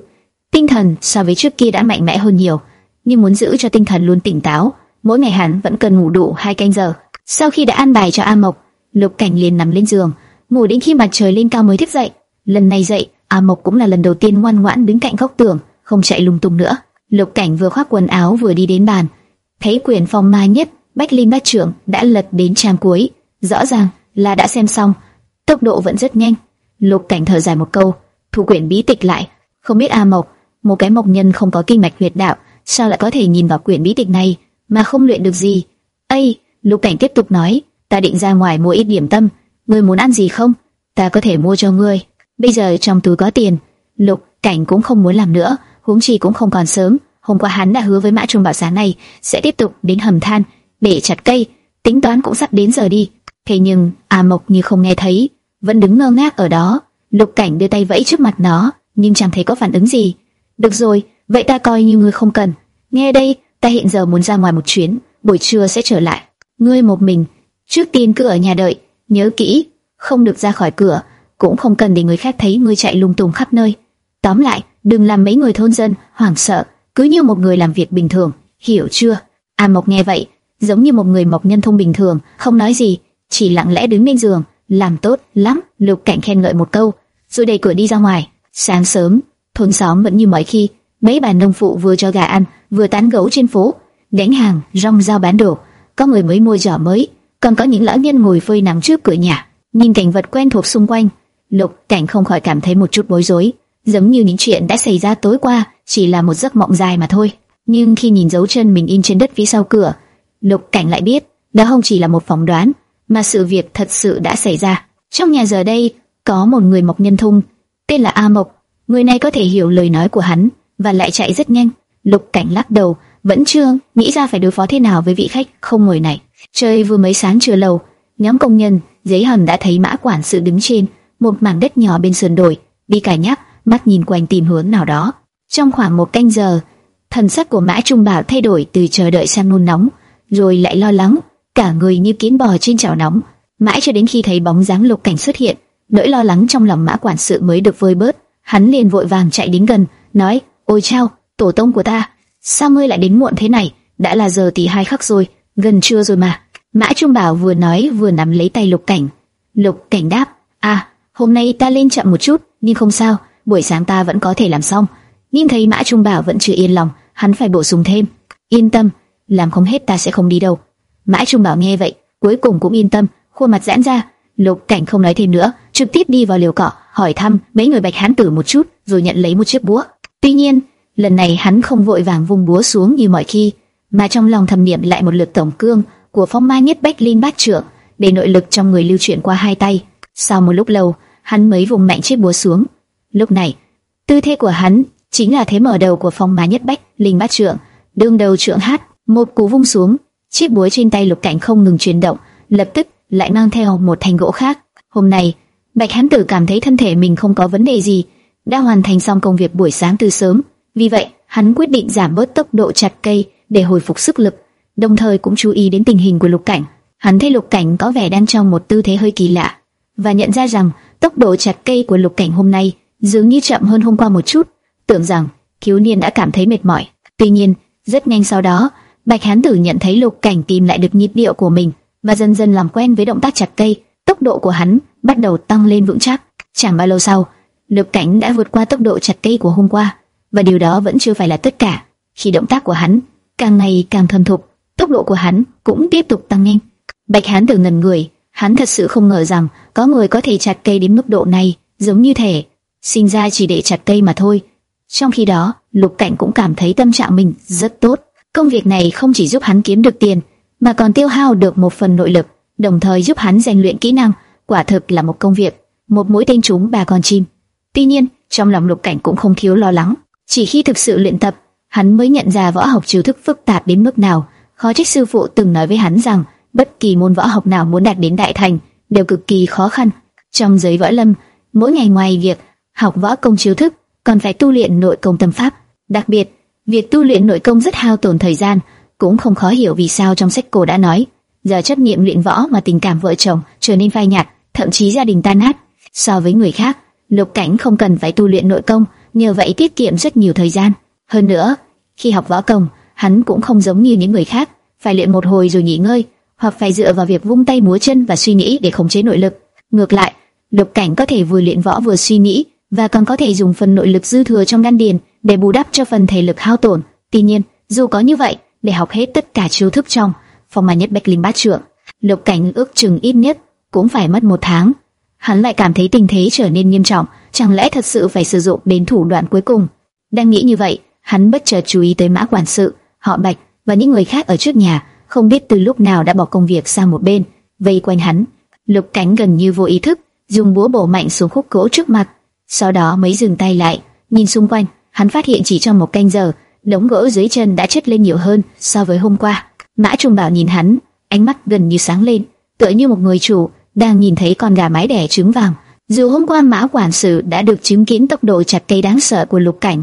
tinh thần so với trước kia đã mạnh mẽ hơn nhiều, nhưng muốn giữ cho tinh thần luôn tỉnh táo, mỗi ngày hắn vẫn cần ngủ đủ hai canh giờ. Sau khi đã an bài cho A Mộc, Lục Cảnh liền nằm lên giường, ngủ đến khi mặt trời lên cao mới thức dậy. Lần này dậy, A Mộc cũng là lần đầu tiên ngoan ngoãn đứng cạnh góc tường, không chạy lung tung nữa. Lục Cảnh vừa khoác quần áo vừa đi đến bàn, thấy quyển phong ma nhất Bách Linh Bát Trưởng đã lật đến trang cuối, rõ ràng là đã xem xong, tốc độ vẫn rất nhanh. Lục Cảnh thở dài một câu, thu quyển bí tịch lại, không biết A Mộc, một cái mộc nhân không có kinh mạch huyệt đạo, sao lại có thể nhìn vào quyển bí tịch này mà không luyện được gì? Ây, Lục Cảnh tiếp tục nói, ta định ra ngoài mua ít điểm tâm, ngươi muốn ăn gì không? Ta có thể mua cho ngươi. Bây giờ trong túi có tiền. Lục Cảnh cũng không muốn làm nữa, huống chi cũng không còn sớm. Hôm qua hắn đã hứa với Mã Trung bảo sáng này sẽ tiếp tục đến hầm than để chặt cây, tính toán cũng sắp đến giờ đi. Thế nhưng A Mộc như không nghe thấy, vẫn đứng ngơ ngác ở đó. Lục Cảnh đưa tay vẫy trước mặt nó, nhưng chẳng thấy có phản ứng gì. Được rồi, vậy ta coi như ngươi không cần. Nghe đây, ta hiện giờ muốn ra ngoài một chuyến, buổi trưa sẽ trở lại. Ngươi một mình, trước tiên cứ ở nhà đợi, nhớ kỹ, không được ra khỏi cửa, cũng không cần để người khác thấy ngươi chạy lung tung khắp nơi. Tóm lại, đừng làm mấy người thôn dân hoảng sợ, cứ như một người làm việc bình thường, hiểu chưa? A Mộc nghe vậy, giống như một người mộc nhân thông bình thường, không nói gì, chỉ lặng lẽ đứng bên giường, làm tốt lắm. Lục Cảnh khen ngợi một câu, rồi đẩy cửa đi ra ngoài. Sáng sớm, thôn xóm vẫn như mọi khi, mấy bà nông phụ vừa cho gà ăn, vừa tán gẫu trên phố, đánh hàng, rong rau bán đồ có người mới mua giỏ mới, còn có những lão nhân ngồi phơi nắng trước cửa nhà, nhìn cảnh vật quen thuộc xung quanh. Lục Cảnh không khỏi cảm thấy một chút bối rối, giống như những chuyện đã xảy ra tối qua chỉ là một giấc mộng dài mà thôi. Nhưng khi nhìn dấu chân mình in trên đất phía sau cửa, Lục Cảnh lại biết đó không chỉ là một phỏng đoán, mà sự việc thật sự đã xảy ra. Trong nhà giờ đây có một người mộc nhân thung, tên là A Mộc. Người này có thể hiểu lời nói của hắn và lại chạy rất nhanh. Lục Cảnh lắc đầu, vẫn chưa nghĩ ra phải đối phó thế nào với vị khách không ngồi này. Trời vừa mới sáng chưa lâu, nhóm công nhân giấy hầm đã thấy mã quản sự đứng trên một mảng đất nhỏ bên sườn đồi, đi cài nhắc, mắt nhìn quanh tìm hướng nào đó. Trong khoảng một canh giờ, thần sắc của mã trung bảo thay đổi từ chờ đợi sang nôn nóng, rồi lại lo lắng, cả người như kiến bò trên chảo nóng. Mãi cho đến khi thấy bóng dáng lục cảnh xuất hiện, nỗi lo lắng trong lòng mã quản sự mới được vơi bớt. Hắn liền vội vàng chạy đến gần, nói: Ôi chao, tổ tông của ta, sao ngươi lại đến muộn thế này? Đã là giờ tỷ hai khắc rồi, gần trưa rồi mà. Mã Trung Bảo vừa nói vừa nắm lấy tay Lục Cảnh. Lục Cảnh đáp, à, hôm nay ta lên chậm một chút, nhưng không sao, buổi sáng ta vẫn có thể làm xong. Nhưng thấy Mã Trung Bảo vẫn chưa yên lòng, hắn phải bổ sung thêm. Yên tâm, làm không hết ta sẽ không đi đâu. Mã Trung Bảo nghe vậy, cuối cùng cũng yên tâm, khuôn mặt giãn ra. Lục Cảnh không nói thêm nữa, trực tiếp đi vào liều cỏ, hỏi thăm mấy người bạch hán tử một chút, rồi nhận lấy một chiếc búa. Tuy nhiên, lần này hắn không vội vàng vung búa xuống như mọi khi, mà trong lòng thầm niệm lại một lượt tổng cương của phong mai nhất bách linh bát trưởng, để nội lực trong người lưu chuyển qua hai tay. Sau một lúc lâu, hắn mới vùng mạnh chiếc búa xuống. Lúc này, tư thế của hắn chính là thế mở đầu của phong mai nhất bách linh bát trưởng, đương đầu trưởng hát, một cú vung xuống, chiếc búa trên tay lục cảnh không ngừng chuyển động, lập tức lại mang theo một thanh gỗ khác. Hôm nay, Bạch Hán Tử cảm thấy thân thể mình không có vấn đề gì, đã hoàn thành xong công việc buổi sáng từ sớm. Vì vậy, hắn quyết định giảm bớt tốc độ chặt cây để hồi phục sức lực, đồng thời cũng chú ý đến tình hình của Lục Cảnh. Hắn thấy Lục Cảnh có vẻ đang trong một tư thế hơi kỳ lạ và nhận ra rằng tốc độ chặt cây của Lục Cảnh hôm nay dường như chậm hơn hôm qua một chút. Tưởng rằng thiếu Niên đã cảm thấy mệt mỏi. Tuy nhiên, rất nhanh sau đó, Bạch Hán Tử nhận thấy Lục Cảnh tìm lại được nhịp điệu của mình và dần dần làm quen với động tác chặt cây. Tốc độ của hắn bắt đầu tăng lên vững chắc. Chẳng bao lâu sau, Lục Cảnh đã vượt qua tốc độ chặt cây của hôm qua, và điều đó vẫn chưa phải là tất cả. Khi động tác của hắn càng ngày càng thuần thục, tốc độ của hắn cũng tiếp tục tăng nhanh. Bạch Hán từ ngần người, hắn thật sự không ngờ rằng có người có thể chặt cây đến mức độ này, giống như thể sinh ra chỉ để chặt cây mà thôi. Trong khi đó, Lục Cảnh cũng cảm thấy tâm trạng mình rất tốt. Công việc này không chỉ giúp hắn kiếm được tiền, mà còn tiêu hao được một phần nội lực, đồng thời giúp hắn rèn luyện kỹ năng. Quả thực là một công việc, một mũi tên trúng ba con chim. Tuy nhiên, trong lòng Lục Cảnh cũng không thiếu lo lắng. Chỉ khi thực sự luyện tập, hắn mới nhận ra võ học chiêu thức phức tạp đến mức nào. Khó trách sư phụ từng nói với hắn rằng, bất kỳ môn võ học nào muốn đạt đến đại thành đều cực kỳ khó khăn. Trong giới võ lâm, mỗi ngày ngoài việc học võ công chiêu thức, còn phải tu luyện nội công tâm pháp. Đặc biệt, việc tu luyện nội công rất hao tổn thời gian, cũng không khó hiểu vì sao trong sách cổ đã nói, giờ chấp niệm luyện võ mà tình cảm vợ chồng trở nên phai nhạt, thậm chí gia đình tan nát. So với người khác, Lục Cảnh không cần phải tu luyện nội công, nhờ vậy tiết kiệm rất nhiều thời gian. Hơn nữa, khi học võ công, hắn cũng không giống như những người khác, phải luyện một hồi rồi nghỉ ngơi, hoặc phải dựa vào việc vung tay múa chân và suy nghĩ để khống chế nội lực. Ngược lại, Lục Cảnh có thể vừa luyện võ vừa suy nghĩ, và còn có thể dùng phần nội lực dư thừa trong đan điền để bù đắp cho phần thể lực hao tổn. Tuy nhiên, dù có như vậy, để học hết tất cả chiêu thức trong phong mà nhất bách linh bát trượng, Lục Cảnh ước chừng ít nhất cũng phải mất một tháng. Hắn lại cảm thấy tình thế trở nên nghiêm trọng, chẳng lẽ thật sự phải sử dụng đến thủ đoạn cuối cùng? Đang nghĩ như vậy, hắn bất chợt chú ý tới mã quản sự, họ Bạch và những người khác ở trước nhà, không biết từ lúc nào đã bỏ công việc sang một bên, vây quanh hắn. Lục Cảnh gần như vô ý thức dùng búa bổ mạnh xuống khúc gỗ trước mặt, sau đó mới dừng tay lại, nhìn xung quanh, hắn phát hiện chỉ trong một canh giờ, đống gỗ dưới chân đã chất lên nhiều hơn so với hôm qua. Mã Trung Bảo nhìn hắn, ánh mắt gần như sáng lên, tựa như một người chủ đang nhìn thấy con gà mái đẻ trứng vàng. Dù hôm qua Mã quản sự đã được chứng kiến tốc độ chặt cây đáng sợ của Lục Cảnh,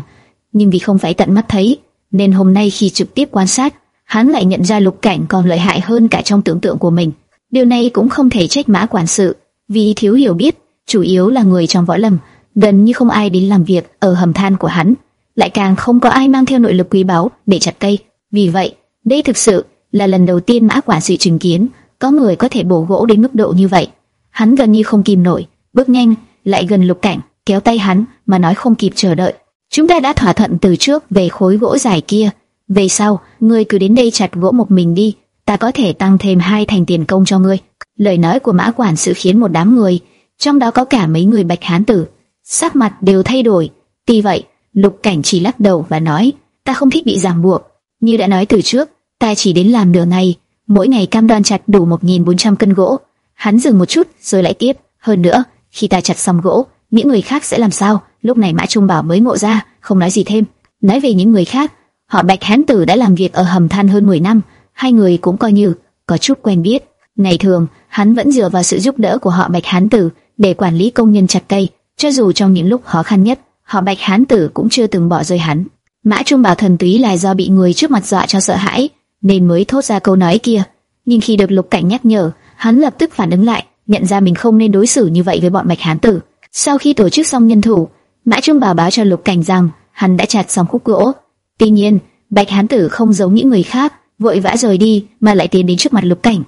nhưng vì không phải tận mắt thấy, nên hôm nay khi trực tiếp quan sát, hắn lại nhận ra Lục Cảnh còn lợi hại hơn cả trong tưởng tượng của mình. Điều này cũng không thể trách Mã quản sự, vì thiếu hiểu biết, chủ yếu là người trong võ lâm, gần như không ai đến làm việc ở hầm than của hắn, lại càng không có ai mang theo nội lực quý báu để chặt cây. Vì vậy, đây thực sự là lần đầu tiên Mã quản sự chứng kiến có người có thể bổ gỗ đến mức độ như vậy. Hắn gần như không kìm nổi, bước nhanh lại gần Lục Cảnh, kéo tay hắn mà nói không kịp chờ đợi. Chúng ta đã thỏa thuận từ trước về khối gỗ dài kia, về sau, ngươi cứ đến đây chặt gỗ một mình đi, ta có thể tăng thêm hai thành tiền công cho ngươi. Lời nói của Mã quản sự khiến một đám người, trong đó có cả mấy người Bạch Hán tử, sắc mặt đều thay đổi. Tuy vậy, Lục Cảnh chỉ lắc đầu và nói, ta không thích bị ràng buộc. Như đã nói từ trước, ta chỉ đến làm nửa ngày, mỗi ngày cam đoan chặt đủ 1.400 cân gỗ. Hắn dừng một chút rồi lại tiếp, hơn nữa, khi ta chặt xong gỗ, những người khác sẽ làm sao? Lúc này Mã Trung Bảo mới ngộ ra, không nói gì thêm. Nói về những người khác, họ Bạch Hán Tử đã làm việc ở hầm than hơn 10 năm, hai người cũng coi như có chút quen biết. Ngày thường, hắn vẫn dựa vào sự giúp đỡ của họ Bạch Hán Tử để quản lý công nhân chặt cây, cho dù trong những lúc khó khăn nhất, họ Bạch Hán Tử cũng chưa từng bỏ rơi hắn. Mã Trung Bảo thần túy là do bị người trước mặt dọa cho sợ hãi, nên mới thốt ra câu nói kia. Nhưng khi được Lục Cảnh nhắc nhở, hắn lập tức phản ứng lại, nhận ra mình không nên đối xử như vậy với bọn Bạch Hán Tử. Sau khi tổ chức xong nhân thủ, Mã Trung Bảo báo cho Lục Cảnh rằng hắn đã chặt xong khúc gỗ. Tuy nhiên, Bạch Hán Tử không giống những người khác, vội vã rời đi mà lại tiến đến trước mặt Lục Cảnh.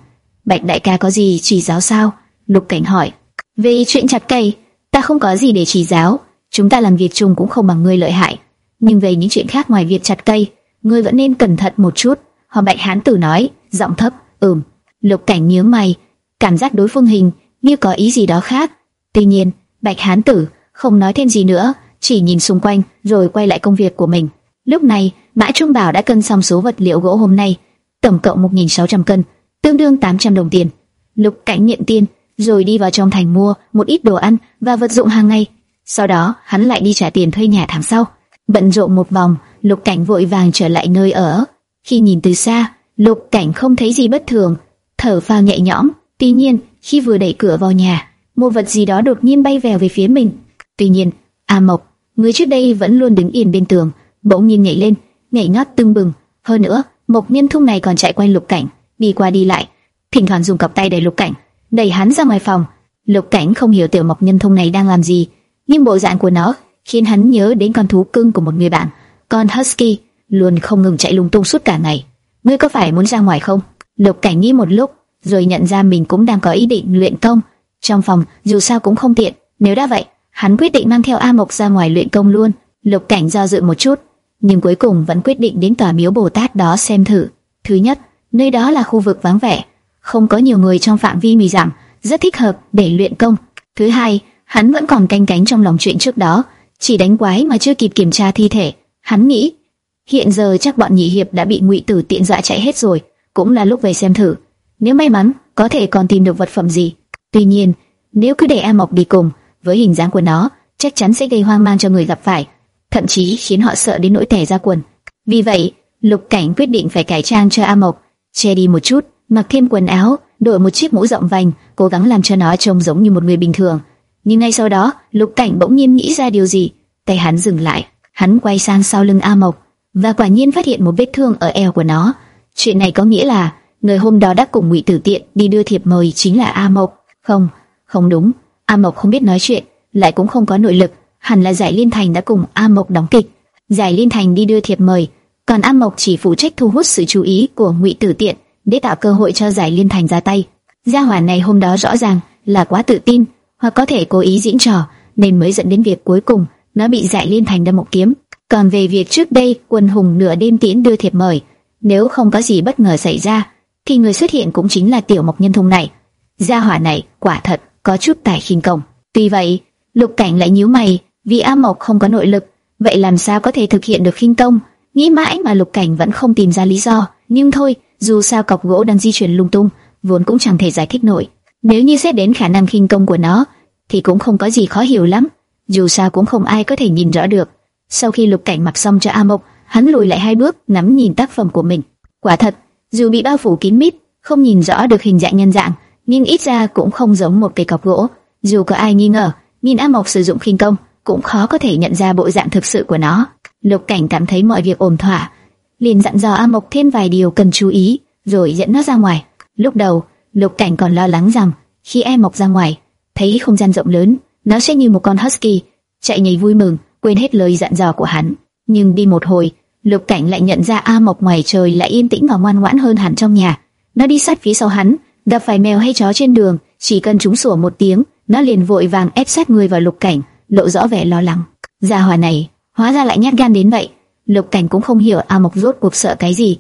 Bạch đại ca có gì chỉ giáo sao? Lục Cảnh hỏi. Về chuyện chặt cây, ta không có gì để chỉ giáo, chúng ta làm việc chung cũng không bằng ngươi lợi hại. Nhưng về những chuyện khác ngoài việc chặt cây, ngươi vẫn nên cẩn thận một chút. Hoàng Bạch Hán Tử nói, giọng thấp, ừm. Lục Cảnh nhớ mày, cảm giác đối phương hình như có ý gì đó khác. Tuy nhiên, Bạch Hán Tử không nói thêm gì nữa, chỉ nhìn xung quanh rồi quay lại công việc của mình. Lúc này, Mã Trung Bảo đã cân xong số vật liệu gỗ hôm nay, tổng cộng 1.600 cân, tương đương 800 đồng tiền. Lục Cảnh nhận tiền, rồi đi vào trong thành mua một ít đồ ăn và vật dụng hàng ngày. Sau đó, hắn lại đi trả tiền thuê nhà tháng sau. Bận rộn một vòng, Lục Cảnh vội vàng trở lại nơi ở. Khi nhìn từ xa, Lục Cảnh không thấy gì bất thường, thở phào nhẹ nhõm. Tuy nhiên, khi vừa đẩy cửa vào nhà, một vật gì đó đột nhiên bay vèo về phía mình. Tuy nhiên, A Mộc, người trước đây vẫn luôn đứng yên bên tường, bỗng nhiên nhảy lên, nhảy ngót tưng bừng. Hơn nữa, Mộc Nhân Thung này còn chạy quanh Lục Cảnh, đi qua đi lại, thỉnh thoảng dùng cặp tay đẩy Lục Cảnh, đẩy hắn ra ngoài phòng. Lục Cảnh không hiểu tiểu Mộc Nhân Thung này đang làm gì, nhưng bộ dạng của nó khiến hắn nhớ đến con thú cưng của một người bạn, con husky, luôn không ngừng chạy lung tung suốt cả ngày. Ngươi có phải muốn ra ngoài không? Lục Cảnh nghĩ một lúc, rồi nhận ra mình cũng đang có ý định luyện công. Trong phòng, dù sao cũng không tiện, nếu đã vậy, hắn quyết định mang theo A Mộc ra ngoài luyện công luôn. Lục Cảnh do dự một chút, nhưng cuối cùng vẫn quyết định đến tòa miếu Bồ Tát đó xem thử. Thứ nhất, nơi đó là khu vực vắng vẻ, không có nhiều người trong phạm vi mì giảm, rất thích hợp để luyện công. Thứ hai, hắn vẫn còn canh cánh trong lòng chuyện trước đó, chỉ đánh quái mà chưa kịp kiểm tra thi thể. Hắn nghĩ, hiện giờ chắc bọn nhị hiệp đã bị ngụy tử tiện dọa chạy hết rồi, cũng là lúc về xem thử. Nếu may mắn, có thể còn tìm được vật phẩm gì. Tuy nhiên, nếu cứ để A Mộc đi cùng, với hình dáng của nó, chắc chắn sẽ gây hoang mang cho người gặp phải, thậm chí khiến họ sợ đến nỗi tè ra quần. Vì vậy, Lục Cảnh quyết định phải cải trang cho A Mộc, che đi một chút, mặc thêm quần áo, đội một chiếc mũ rộng vành, cố gắng làm cho nó trông giống như một người bình thường. Nhưng ngay sau đó, Lục Cảnh bỗng nhiên nghĩ ra điều gì, tay hắn dừng lại, hắn quay sang sau lưng A Mộc và quả nhiên phát hiện một vết thương ở eo của nó. Chuyện này có nghĩa là người hôm đó đã cùng Ngụy Tử Tiện đi đưa thiệp mời chính là A Mộc. Không, không đúng, A Mộc không biết nói chuyện, lại cũng không có nội lực, hẳn là Giải Liên Thành đã cùng A Mộc đóng kịch. Giải Liên Thành đi đưa thiệp mời, còn A Mộc chỉ phụ trách thu hút sự chú ý của Ngụy Tử Tiện để tạo cơ hội cho Giải Liên Thành ra tay. Gia hỏa này hôm đó rõ ràng là quá tự tin, hoặc có thể cố ý diễn trò, nên mới dẫn đến việc cuối cùng nó bị Giải Liên Thành đâm một kiếm. Còn về việc trước đây quân hùng nửa đêm tiễn đưa thiệp mời, nếu không có gì bất ngờ xảy ra, thì người xuất hiện cũng chính là tiểu mộc nhân thông này. Gia hỏa này quả thật có chút tài khinh công. Tuy vậy, Lục Cảnh lại nhíu mày, vì A Mộc không có nội lực, vậy làm sao có thể thực hiện được khinh công? Nghĩ mãi mà Lục Cảnh vẫn không tìm ra lý do, nhưng thôi, dù sao cọc gỗ đang di chuyển lung tung, vốn cũng chẳng thể giải thích nổi. Nếu như xét đến khả năng khinh công của nó, thì cũng không có gì khó hiểu lắm. Dù sao cũng không ai có thể nhìn rõ được. Sau khi Lục Cảnh mặc xong cho A Mộc, hắn lùi lại hai bước, nắm nhìn tác phẩm của mình. Quả thật, dù bị bao phủ kín mít, không nhìn rõ được hình dạng nhân dạng, nhưng ít ra cũng không giống một cây cọc gỗ. Dù có ai nghi ngờ, nhìn A Mộc sử dụng khinh công, cũng khó có thể nhận ra bộ dạng thực sự của nó. Lục Cảnh cảm thấy mọi việc ổn thỏa, liền dặn dò A Mộc thêm vài điều cần chú ý, rồi dẫn nó ra ngoài. Lúc đầu, Lục Cảnh còn lo lắng rằng khi a Mộc ra ngoài, thấy không gian rộng lớn, nó sẽ như một con husky, chạy nhảy vui mừng, quên hết lời dặn dò của hắn. Nhưng đi một hồi, Lục Cảnh lại nhận ra A Mộc ngoài trời lại yên tĩnh và ngoan ngoãn hơn hẳn trong nhà. Nó đi sát phía sau hắn, gặp phải mèo hay chó trên đường, chỉ cần chúng sủa một tiếng, nó liền vội vàng ép sát người vào Lục Cảnh, lộ rõ vẻ lo lắng. Gia hỏa này, hóa ra lại nhát gan đến vậy. Lục Cảnh cũng không hiểu A Mộc rốt cuộc sợ cái gì.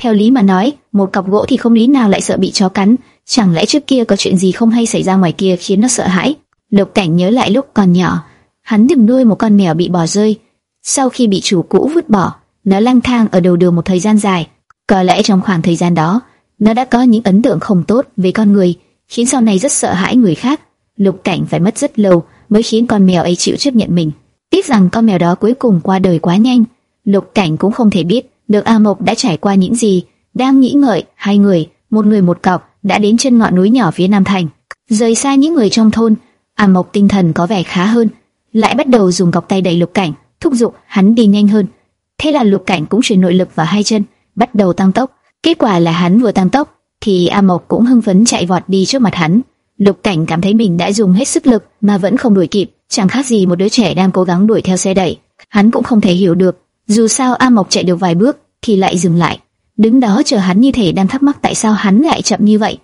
Theo lý mà nói, một cọc gỗ thì không lý nào lại sợ bị chó cắn, chẳng lẽ trước kia có chuyện gì không hay xảy ra ngoài kia khiến nó sợ hãi? Lục Cảnh nhớ lại lúc còn nhỏ, hắn từng nuôi một con mèo bị bỏ rơi, sau khi bị chủ cũ vứt bỏ, nó lang thang ở đầu đường một thời gian dài. Có lẽ trong khoảng thời gian đó, nó đã có những ấn tượng không tốt về con người, khiến sau này rất sợ hãi người khác. Lục Cảnh phải mất rất lâu mới khiến con mèo ấy chịu chấp nhận mình. Tiếc rằng con mèo đó cuối cùng qua đời quá nhanh. Lục Cảnh cũng không thể biết được A Mộc đã trải qua những gì. Đang nghĩ ngợi, hai người, một người một cọc, đã đến chân ngọn núi nhỏ phía Nam Thành. Rời xa những người trong thôn, A Mộc tinh thần có vẻ khá hơn, lại bắt đầu dùng cọc tay đẩy Lục Cảnh, thúc giục hắn đi nhanh hơn. Thế là Lục Cảnh cũng chuyển nội lực vào hai chân, bắt đầu tăng tốc. Kết quả là hắn vừa tăng tốc, thì A Mộc cũng hưng phấn chạy vọt đi trước mặt hắn. Lục Cảnh cảm thấy mình đã dùng hết sức lực mà vẫn không đuổi kịp, chẳng khác gì một đứa trẻ đang cố gắng đuổi theo xe đẩy. hắn cũng không thể hiểu được. Dù sao A Mộc chạy được vài bước thì lại dừng lại, đứng đó chờ hắn như thể đang thắc mắc tại sao hắn lại chậm như vậy.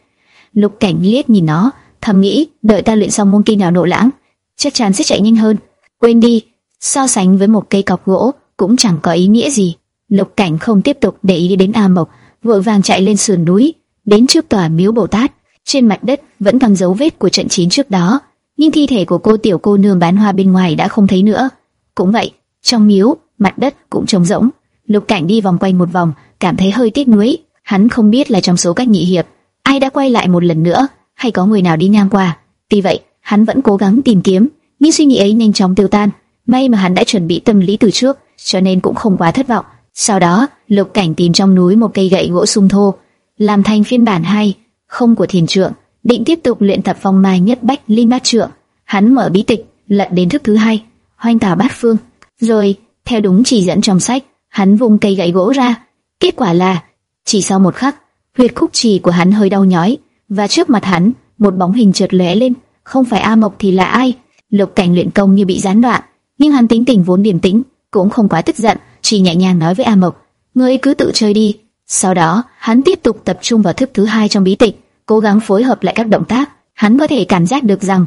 Lục Cảnh liếc nhìn nó, thầm nghĩ, đợi ta luyện xong môn kinh nào nộ lãng, chắc chắn sẽ chạy nhanh hơn. Quên đi, so sánh với một cây cọc gỗ cũng chẳng có ý nghĩa gì. Lục Cảnh không tiếp tục để ý đến A Mộc, vội vàng chạy lên sườn núi, đến trước tòa miếu Bồ Tát. Trên mặt đất vẫn còn dấu vết của trận chiến trước đó, nhưng thi thể của cô tiểu cô nương bán hoa bên ngoài đã không thấy nữa. Cũng vậy, trong miếu, mặt đất cũng trống rỗng. Lục Cảnh đi vòng quanh một vòng, cảm thấy hơi tiếc nuối. Hắn không biết là trong số các nhị hiệp, ai đã quay lại một lần nữa, hay có người nào đi ngang qua. Tuy vậy, hắn vẫn cố gắng tìm kiếm, nhưng suy nghĩ ấy nhanh chóng tiêu tan. May mà hắn đã chuẩn bị tâm lý từ trước, cho nên cũng không quá thất vọng. Sau đó, Lục Cảnh tìm trong núi một cây gậy gỗ sung thô, làm thành phiên bản hay, không của thiền trượng, định tiếp tục luyện tập phong mai nhất bách linh bát trượng. Hắn mở bí tịch, lật đến thức thứ hai, hoanh tảo bát phương, rồi theo đúng chỉ dẫn trong sách, hắn vung cây gậy gỗ ra. Kết quả là, chỉ sau một khắc, huyệt khúc trì của hắn hơi đau nhói, và trước mặt hắn, một bóng hình chợt lóe lên, không phải A Mộc thì là ai? Lục Cảnh luyện công như bị gián đoạn, nhưng hắn tính tình vốn điềm tĩnh, cũng không quá tức giận, chỉ nhẹ nhàng nói với A Mộc, ngươi cứ tự chơi đi. Sau đó, hắn tiếp tục tập trung vào thức thứ hai trong bí tịch, cố gắng phối hợp lại các động tác. Hắn có thể cảm giác được rằng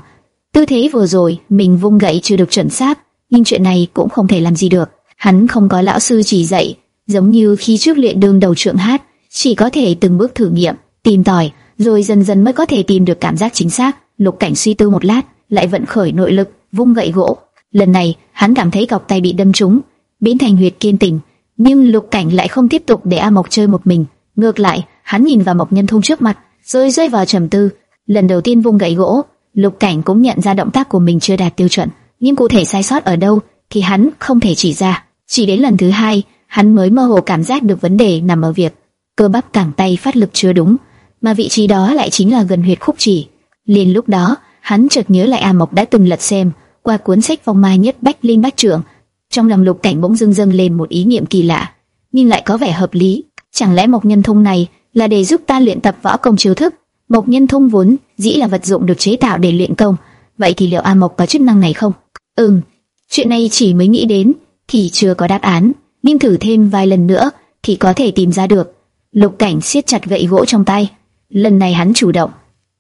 tư thế vừa rồi mình vung gậy chưa được chuẩn xác, nhưng chuyện này cũng không thể làm gì được. Hắn không có lão sư chỉ dạy, giống như khi trước luyện đường đầu trượng hát, chỉ có thể từng bước thử nghiệm, tìm tòi, rồi dần dần mới có thể tìm được cảm giác chính xác. Lục Cảnh suy tư một lát, lại vận khởi nội lực, vung gậy gỗ. Lần này, hắn cảm thấy cọc tay bị đâm trúng, biến thành huyệt kiên tỉnh nhưng Lục Cảnh lại không tiếp tục để A Mộc chơi một mình, ngược lại, hắn nhìn vào Mộc Nhân Thông trước mặt, rồi rơi vào trầm tư. Lần đầu tiên vung gậy gỗ, Lục Cảnh cũng nhận ra động tác của mình chưa đạt tiêu chuẩn, nhưng cụ thể sai sót ở đâu thì hắn không thể chỉ ra. Chỉ đến lần thứ hai, hắn mới mơ hồ cảm giác được vấn đề nằm ở việc cơ bắp cẳng tay phát lực chưa đúng, mà vị trí đó lại chính là gần huyệt khúc chỉ. Liền lúc đó, hắn chợt nhớ lại A Mộc đã từng lật xem qua cuốn sách phong mai nhất bách linh bách trưởng. Trong lòng Lục Cảnh bỗng dưng dâng lên một ý niệm kỳ lạ, nhưng lại có vẻ hợp lý. Chẳng lẽ Mộc Nhân Thông này là để giúp ta luyện tập võ công chiêu thức? Mộc Nhân Thông vốn dĩ là vật dụng được chế tạo để luyện công, vậy thì liệu A Mộc có chức năng này không? Ừm, chuyện này chỉ mới nghĩ đến thì chưa có đáp án, nhưng thử thêm vài lần nữa thì có thể tìm ra được. Lục Cảnh siết chặt gậy gỗ trong tay, lần này hắn chủ động,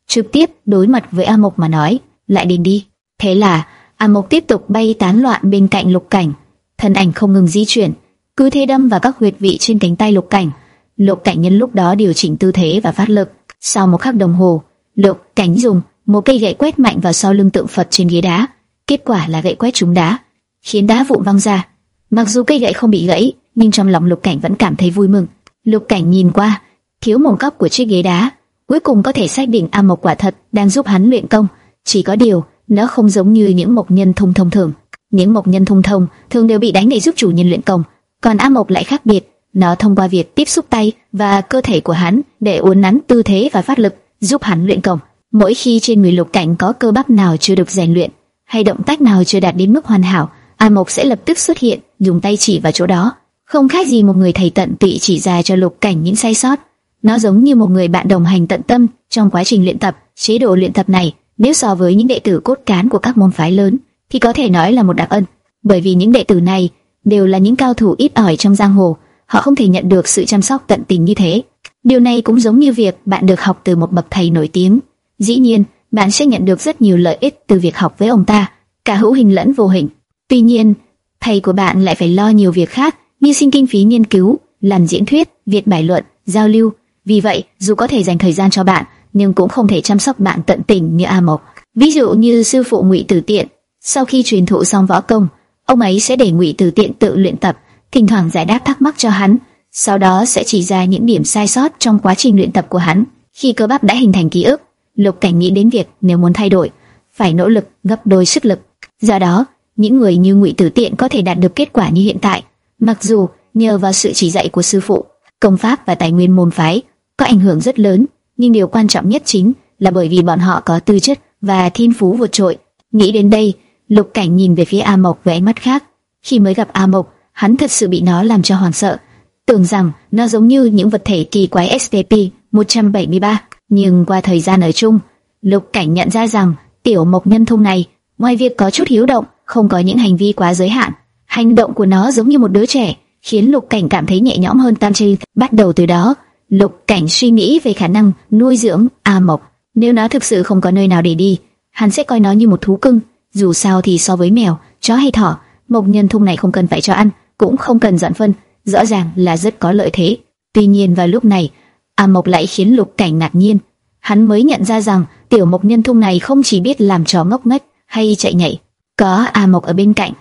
trực tiếp đối mặt với A Mộc mà nói, lại đến đi. Thế là A Mộc tiếp tục bay tán loạn bên cạnh Lục Cảnh, thân ảnh không ngừng di chuyển, cứ thế đâm vào các huyệt vị trên cánh tay Lục Cảnh. Lục Cảnh nhân lúc đó điều chỉnh tư thế và phát lực. Sau một khắc đồng hồ, Lục Cảnh dùng một cây gậy quét mạnh vào sau lưng tượng Phật trên ghế đá. Kết quả là gậy quét trúng đá, khiến đá vụn văng ra. Mặc dù cây gậy không bị gãy, nhưng trong lòng Lục Cảnh vẫn cảm thấy vui mừng. Lục Cảnh nhìn qua, thiếu một góc của chiếc ghế đá, cuối cùng có thể xác định A Mộc quả thật đang giúp hắn luyện công. Chỉ có điều, nó không giống như những mộc nhân thông thông thường. Những mộc nhân thông thông thường đều bị đánh để giúp chủ nhân luyện công, còn A Mộc lại khác biệt. Nó thông qua việc tiếp xúc tay và cơ thể của hắn để uốn nắn tư thế và phát lực, giúp hắn luyện công. Mỗi khi trên người Lục Cảnh có cơ bắp nào chưa được rèn luyện, hay động tác nào chưa đạt đến mức hoàn hảo, A Mộc sẽ lập tức xuất hiện, dùng tay chỉ vào chỗ đó, không khác gì một người thầy tận tụy chỉ ra cho Lục Cảnh những sai sót. Nó giống như một người bạn đồng hành tận tâm trong quá trình luyện tập. Chế độ luyện tập này, nếu so với những đệ tử cốt cán của các môn phái lớn, thì có thể nói là một đặc ân, bởi vì những đệ tử này đều là những cao thủ ít ỏi trong giang hồ, họ không thể nhận được sự chăm sóc tận tình như thế. Điều này cũng giống như việc bạn được học từ một bậc thầy nổi tiếng. Dĩ nhiên, bạn sẽ nhận được rất nhiều lợi ích từ việc học với ông ta, cả hữu hình lẫn vô hình. Tuy nhiên, thầy của bạn lại phải lo nhiều việc khác, như xin kinh phí nghiên cứu, làm diễn thuyết, viết bài luận, giao lưu. Vì vậy, dù có thể dành thời gian cho bạn, nhưng cũng không thể chăm sóc bạn tận tình như A Mộc. Ví dụ như sư phụ Ngụy Tử Tiện, sau khi truyền thụ xong võ công, ông ấy sẽ để Ngụy Tử Tiện tự luyện tập, thỉnh thoảng giải đáp thắc mắc cho hắn, sau đó sẽ chỉ ra những điểm sai sót trong quá trình luyện tập của hắn. Khi cơ bắp đã hình thành ký ức, Lục Cảnh nghĩ đến việc nếu muốn thay đổi, phải nỗ lực gấp đôi sức lực. Do đó, những người như Ngụy Tử Tiện có thể đạt được kết quả như hiện tại, mặc dù nhờ vào sự chỉ dạy của sư phụ, công pháp và tài nguyên môn phái có ảnh hưởng rất lớn, nhưng điều quan trọng nhất chính là bởi vì bọn họ có tư chất và thiên phú vượt trội. Nghĩ đến đây, Lục Cảnh nhìn về phía A Mộc với ánh mắt khác. Khi mới gặp A Mộc, hắn thật sự bị nó làm cho hoảng sợ, tưởng rằng nó giống như những vật thể kỳ quái SCP-173. Nhưng qua thời gian ở chung, Lục Cảnh nhận ra rằng tiểu Mộc Nhân Thông này, ngoài việc có chút hiếu động, không có những hành vi quá giới hạn, Hành động của nó giống như một đứa trẻ, khiến Lục Cảnh cảm thấy nhẹ nhõm hơn tam chi. Bắt đầu từ đó, Lục Cảnh suy nghĩ về khả năng nuôi dưỡng A Mộc. Nếu nó thực sự không có nơi nào để đi, hắn sẽ coi nó như một thú cưng. Dù sao thì so với mèo, chó hay thỏ, Mộc Nhân Thung này không cần phải cho ăn, cũng không cần dọn phân, rõ ràng là rất có lợi thế. Tuy nhiên vào lúc này, A Mộc lại khiến Lục Cảnh ngạc nhiên. Hắn mới nhận ra rằng tiểu Mộc Nhân Thung này không chỉ biết làm chó ngốc nghếch hay chạy nhảy, có A Mộc ở bên cạnh,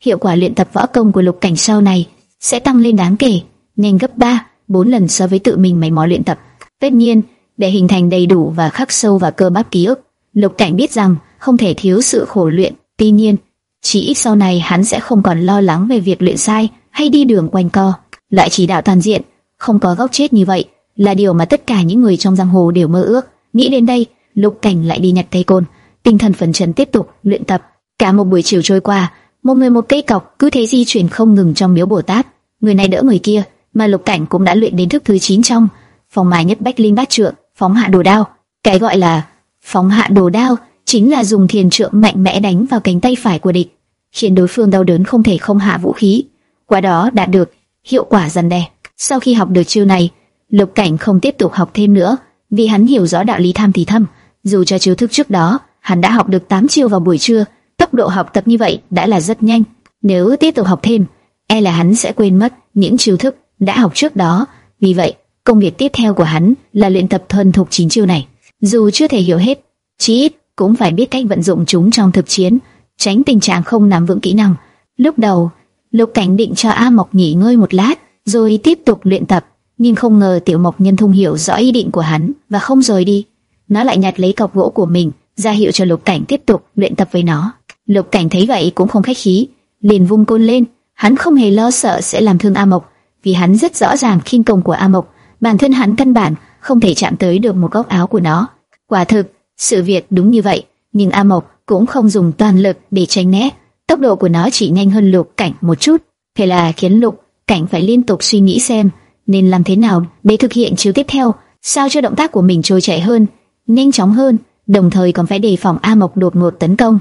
hiệu quả luyện tập võ công của Lục Cảnh sau này sẽ tăng lên đáng kể, nhanh gấp 3, 4 lần so với tự mình mày mò luyện tập. Tất nhiên, để hình thành đầy đủ và khắc sâu vào cơ bắp ký ức, Lục Cảnh biết rằng không thể thiếu sự khổ luyện. Tuy nhiên, chỉ ít sau này hắn sẽ không còn lo lắng về việc luyện sai hay đi đường quanh co. Lại chỉ đạo toàn diện, không có góc chết như vậy là điều mà tất cả những người trong giang hồ đều mơ ước. Nghĩ đến đây, Lục Cảnh lại đi nhặt cây côn, tinh thần phấn chấn tiếp tục luyện tập. Cả một buổi chiều trôi qua, một người một cây cọc cứ thế di chuyển không ngừng trong miếu Bồ Tát, người này đỡ người kia, mà Lục Cảnh cũng đã luyện đến thức thứ 9 trong phòng mài nhất bách linh bát trượng, phóng hạ đồ đao. Cái gọi là phóng hạ đồ đao chính là dùng thiền trượng mạnh mẽ đánh vào cánh tay phải của địch, khiến đối phương đau đớn không thể không hạ vũ khí, qua đó đạt được hiệu quả dần đe. Sau khi học được chiêu này, Lục Cảnh không tiếp tục học thêm nữa, vì hắn hiểu rõ đạo lý tham thì thâm. Dù cho chiêu thức trước đó, hắn đã học được 8 chiêu vào buổi trưa, tốc độ học tập như vậy đã là rất nhanh. Nếu tiếp tục học thêm, e là hắn sẽ quên mất những chiêu thức đã học trước đó. Vì vậy, công việc tiếp theo của hắn là luyện tập thuần thục chín chiêu này. Dù chưa thể hiểu hết, chí ít cũng phải biết cách vận dụng chúng trong thực chiến, tránh tình trạng không nắm vững kỹ năng. Lúc đầu, Lục Cảnh định cho A Mộc nghỉ ngơi một lát, rồi tiếp tục luyện tập, nhưng không ngờ Tiểu Mộc Nhân Thông hiểu rõ ý định của hắn và không rời đi. Nó lại nhặt lấy cọc gỗ của mình, ra hiệu cho Lục Cảnh tiếp tục luyện tập với nó. Lục Cảnh thấy vậy cũng không khách khí, liền vung côn lên, hắn không hề lo sợ sẽ làm thương A Mộc, vì hắn rất rõ ràng khinh công của A Mộc, bản thân hắn căn bản không thể chạm tới được một góc áo của nó. Quả thực, sự việc đúng như vậy, nhưng A Mộc cũng không dùng toàn lực để tránh né, tốc độ của nó chỉ nhanh hơn Lục Cảnh một chút, thế là khiến Lục Cảnh phải liên tục suy nghĩ xem nên làm thế nào để thực hiện chiêu tiếp theo, sao cho động tác của mình trôi chảy hơn, nhanh chóng hơn, đồng thời còn phải đề phòng A Mộc đột ngột tấn công.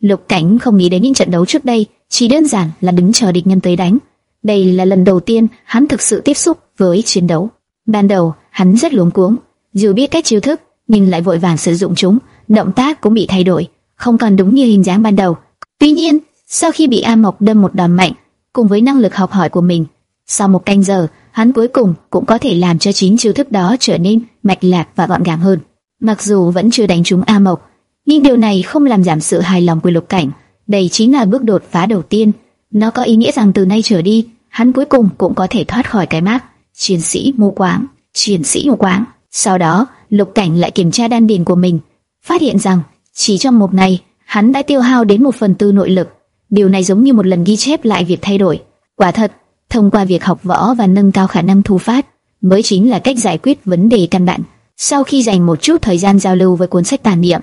Lục Cảnh không nghĩ đến những trận đấu trước đây, chỉ đơn giản là đứng chờ địch nhân tới đánh. Đây là lần đầu tiên hắn thực sự tiếp xúc với chiến đấu. Ban đầu, hắn rất luống cuống, dù biết cách chiêu thức, nhưng lại vội vàng sử dụng chúng, động tác cũng bị thay đổi, không còn đúng như hình dáng ban đầu. Tuy nhiên, sau khi bị A Mộc đâm một đòn mạnh, cùng với năng lực học hỏi của mình, sau một canh giờ, hắn cuối cùng cũng có thể làm cho chín chiêu thức đó trở nên mạch lạc và gọn gàng hơn. Mặc dù vẫn chưa đánh trúng A Mộc, nhưng điều này không làm giảm sự hài lòng của Lục Cảnh. Đây chính là bước đột phá đầu tiên. Nó có ý nghĩa rằng từ nay trở đi, hắn cuối cùng cũng có thể thoát khỏi cái mác chiến sĩ mù quáng, chiến sĩ mù quáng. Sau đó, Lục Cảnh lại kiểm tra đan điền của mình, phát hiện rằng chỉ trong một ngày, hắn đã tiêu hao đến một phần tư nội lực. Điều này giống như một lần ghi chép lại việc thay đổi. Quả thật, thông qua việc học võ và nâng cao khả năng thu phát, mới chính là cách giải quyết vấn đề căn bản. Sau khi dành một chút thời gian giao lưu với cuốn sách tàn niệm,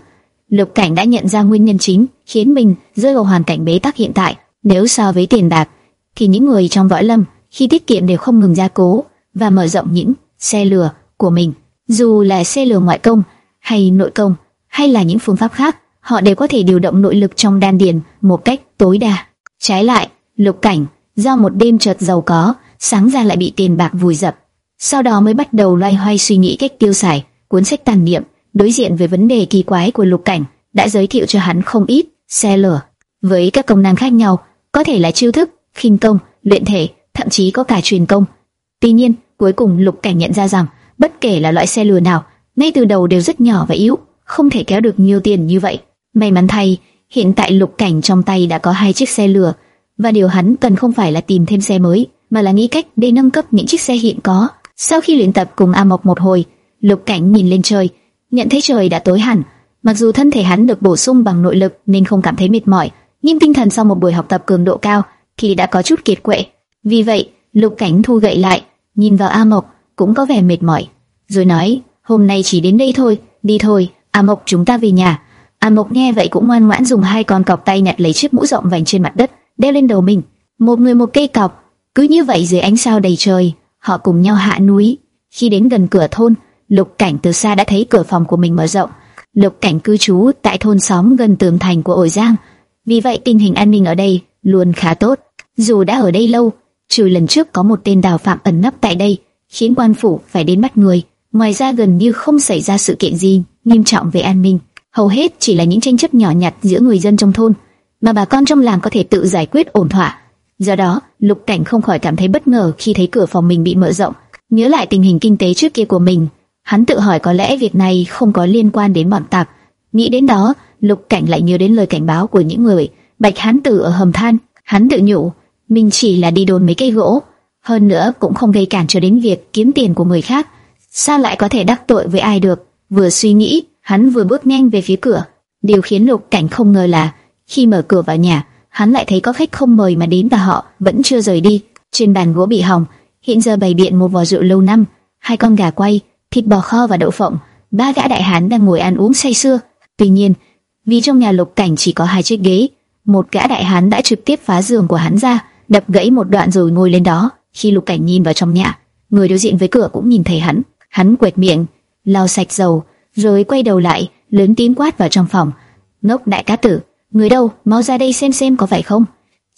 Lục Cảnh đã nhận ra nguyên nhân chính khiến mình rơi vào hoàn cảnh bế tắc hiện tại. Nếu so với tiền bạc, thì những người trong võ lâm khi tiết kiệm đều không ngừng gia cố và mở rộng những xe lừa của mình. Dù là xe lừa ngoại công hay nội công hay là những phương pháp khác, họ đều có thể điều động nội lực trong đan điền một cách tối đa. Trái lại, Lục Cảnh do một đêm chợt giàu có, sáng ra lại bị tiền bạc vùi dập, sau đó mới bắt đầu loay hoay suy nghĩ cách tiêu xài. Cuốn sách tàn niệm đối diện với vấn đề kỳ quái của Lục Cảnh đã giới thiệu cho hắn không ít xe lửa với các công năng khác nhau, có thể là chiêu thức, khinh công, luyện thể, thậm chí có cả truyền công. Tuy nhiên, cuối cùng Lục Cảnh nhận ra rằng bất kể là loại xe lừa nào, ngay từ đầu đều rất nhỏ và yếu, không thể kéo được nhiều tiền như vậy. May mắn thay, hiện tại Lục Cảnh trong tay đã có hai chiếc xe lừa, và điều hắn cần không phải là tìm thêm xe mới, mà là nghĩ cách để nâng cấp những chiếc xe hiện có. Sau khi luyện tập cùng A Mộc một hồi, Lục Cảnh nhìn lên trời, nhận thấy trời đã tối hẳn. Mặc dù thân thể hắn được bổ sung bằng nội lực nên không cảm thấy mệt mỏi, nhưng tinh thần sau một buổi học tập cường độ cao thì đã có chút kiệt quệ. Vì vậy, Lục Cảnh thu gậy lại, nhìn vào A Mộc cũng có vẻ mệt mỏi, rồi nói: "Hôm nay chỉ đến đây thôi, đi thôi, A Mộc chúng ta về nhà." A Mộc nghe vậy cũng ngoan ngoãn dùng hai con cọc tay nhặt lấy chiếc mũ rộng vành trên mặt đất, đeo lên đầu mình. Một người một cây cọc, cứ như vậy dưới ánh sao đầy trời, họ cùng nhau hạ núi. Khi đến gần cửa thôn, Lục Cảnh từ xa đã thấy cửa phòng của mình mở rộng. Lục Cảnh cư trú tại thôn xóm gần tường thành của Ổi Giang, vì vậy tình hình an ninh ở đây luôn khá tốt. Dù đã ở đây lâu, trừ lần trước có một tên đào phạm ẩn nấp tại đây, khiến quan phủ phải đến bắt người. Ngoài ra gần như không xảy ra sự kiện gì nghiêm trọng về an ninh, hầu hết chỉ là những tranh chấp nhỏ nhặt giữa người dân trong thôn, mà bà con trong làng có thể tự giải quyết ổn thỏa. Do đó, Lục Cảnh không khỏi cảm thấy bất ngờ khi thấy cửa phòng mình bị mở rộng. Nhớ lại tình hình kinh tế trước kia của mình, hắn tự hỏi có lẽ việc này không có liên quan đến bọn tạp Nghĩ đến đó, Lục Cảnh lại nhớ đến lời cảnh báo của những người Bạch Hán Tử ở hầm than. Hắn tự nhủ, mình chỉ là đi đồn mấy cây gỗ, hơn nữa cũng không gây cản trở đến việc kiếm tiền của người khác. Sao lại có thể đắc tội với ai được? Vừa suy nghĩ, hắn vừa bước nhanh về phía cửa. Điều khiến Lục Cảnh không ngờ là khi mở cửa vào nhà, hắn lại thấy có khách không mời mà đến và họ vẫn chưa rời đi. Trên bàn gỗ bị hỏng, hiện giờ bày biện một vò rượu lâu năm, hai con gà quay, thịt bò kho và đậu phộng. Ba gã đại hán đang ngồi ăn uống say sưa. Tuy nhiên, vì trong nhà Lục Cảnh chỉ có hai chiếc ghế, một gã đại hán đã trực tiếp phá giường của hắn ra, đập gãy một đoạn rồi ngồi lên đó. Khi Lục Cảnh nhìn vào trong nhà, người đối diện với cửa cũng nhìn thấy hắn. Hắn quệt miệng, lau sạch dầu, rồi quay đầu lại, lớn tiếng quát vào trong phòng. Ngốc đại cá tử, người đâu, mau ra đây xem xem có phải không?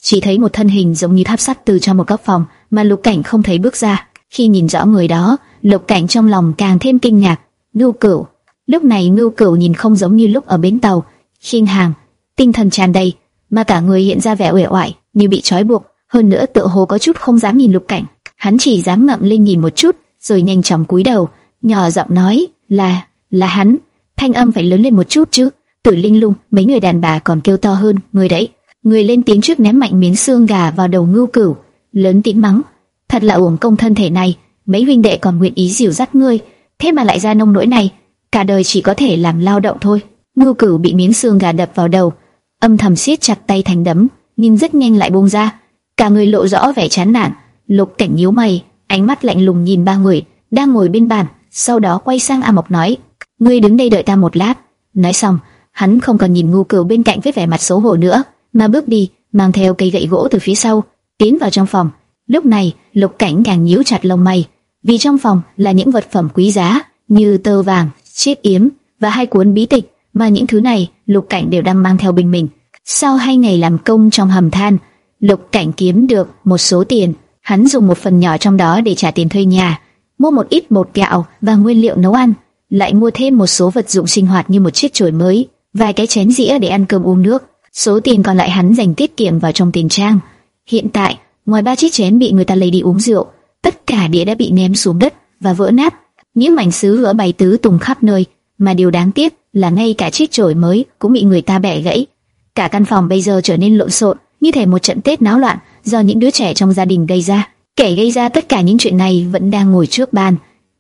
Chỉ thấy một thân hình giống như tháp sắt từ trong một góc phòng mà Lục Cảnh không thấy bước ra. Khi nhìn rõ người đó, Lục Cảnh trong lòng càng thêm kinh ngạc. Ngưu Cửu. Lúc này Ngưu Cửu nhìn không giống như lúc ở bến tàu, khiên hàng, tinh thần tràn đầy, mà cả người hiện ra vẻ uể oải, như bị trói buộc. Hơn nữa tựa hồ có chút không dám nhìn Lục Cảnh, hắn chỉ dám ngậm lên nhìn một chút, rồi nhanh chóng cúi đầu, nhỏ giọng nói, là, là hắn. Thanh âm phải lớn lên một chút chứ. Tử Linh Lung, mấy người đàn bà còn kêu to hơn, người đấy. Người lên tiếng trước ném mạnh miếng xương gà vào đầu Ngưu Cửu, lớn tiếng mắng, thật là uổng công thân thể này, mấy huynh đệ còn nguyện ý dìu dắt ngươi, thế mà lại ra nông nỗi này, cả đời chỉ có thể làm lao động thôi. Ngưu Cửu bị miếng xương gà đập vào đầu, âm thầm siết chặt tay thành đấm, nhưng rất nhanh lại buông ra, cả người lộ rõ vẻ chán nản. Lục Cảnh nhíu mày, ánh mắt lạnh lùng nhìn ba người đang ngồi bên bàn, sau đó quay sang A Mộc nói: "Ngươi đứng đây đợi ta một lát." Nói xong, hắn không còn nhìn Ngưu Cửu bên cạnh với vẻ mặt xấu hổ nữa, mà bước đi, mang theo cây gậy gỗ từ phía sau, tiến vào trong phòng. Lúc này, Lục Cảnh càng nhíu chặt lông mày, vì trong phòng là những vật phẩm quý giá như tơ vàng, chiếc yếm và hai cuốn bí tịch, mà những thứ này Lục Cảnh đều đang mang theo bên mình. Sau hai ngày làm công trong hầm than, Lục Cảnh kiếm được một số tiền, hắn dùng một phần nhỏ trong đó để trả tiền thuê nhà, mua một ít bột gạo và nguyên liệu nấu ăn, lại mua thêm một số vật dụng sinh hoạt như một chiếc chổi mới, vài cái chén dĩa để ăn cơm uống nước. Số tiền còn lại hắn dành tiết kiệm vào trong tiền trang. Hiện tại, ngoài ba chiếc chén bị người ta lấy đi uống rượu, tất cả đĩa đã bị ném xuống đất và vỡ nát. Những mảnh sứ vỡ bày tứ tung khắp nơi, mà điều đáng tiếc là ngay cả chiếc chổi mới cũng bị người ta bẻ gãy. Cả căn phòng bây giờ trở nên lộn xộn, như thể một trận Tết náo loạn do những đứa trẻ trong gia đình gây ra. Kẻ gây ra tất cả những chuyện này vẫn đang ngồi trước bàn,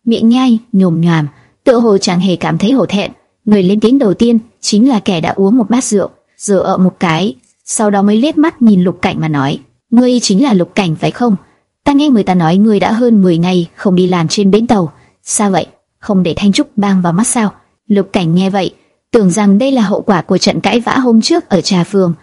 miệng nhai, nhồm nhòm, tựa hồ chẳng hề cảm thấy hổ thẹn. Người lên tiếng đầu tiên chính là kẻ đã uống một bát rượu, rượu ở một cái, sau đó mới liếc mắt nhìn Lục Cảnh mà nói: "Ngươi chính là Lục Cảnh phải không? Ta nghe người ta nói ngươi đã hơn 10 ngày không đi làm trên bến tàu, sao vậy? Không để Thanh Trúc bang vào mắt sao?" Lục Cảnh nghe vậy, tưởng rằng đây là hậu quả của trận cãi vã hôm trước ở trà phường,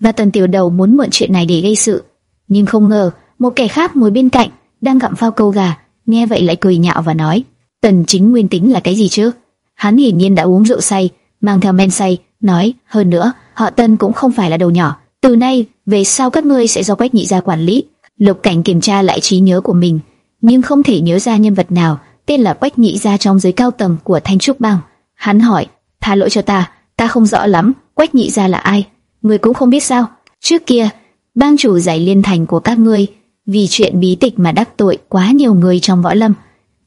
và Tần Tiểu Đầu muốn mượn chuyện này để gây sự, nhưng không ngờ một kẻ khác ngồi bên cạnh đang gặm phao câu gà, nghe vậy lại cười nhạo và nói: Tần Chính Nguyên tính là cái gì chứ? Hắn hiển nhiên đã uống rượu say, mang theo men say, nói hơn nữa, họ Tần cũng không phải là đầu nhỏ. Từ nay về sau các ngươi sẽ do Quách Nhị gia quản lý. Lục Cảnh kiểm tra lại trí nhớ của mình, nhưng không thể nhớ ra nhân vật nào tên là Quách Nhị gia trong giới cao tầng của Thanh Trúc Bang. Hắn hỏi, tha lỗi cho ta, ta không rõ lắm, Quách Nhị gia là ai? người cũng không biết sao? Trước kia, bang chủ giải liên thành của các ngươi vì chuyện bí tịch mà đắc tội quá nhiều người trong võ lâm,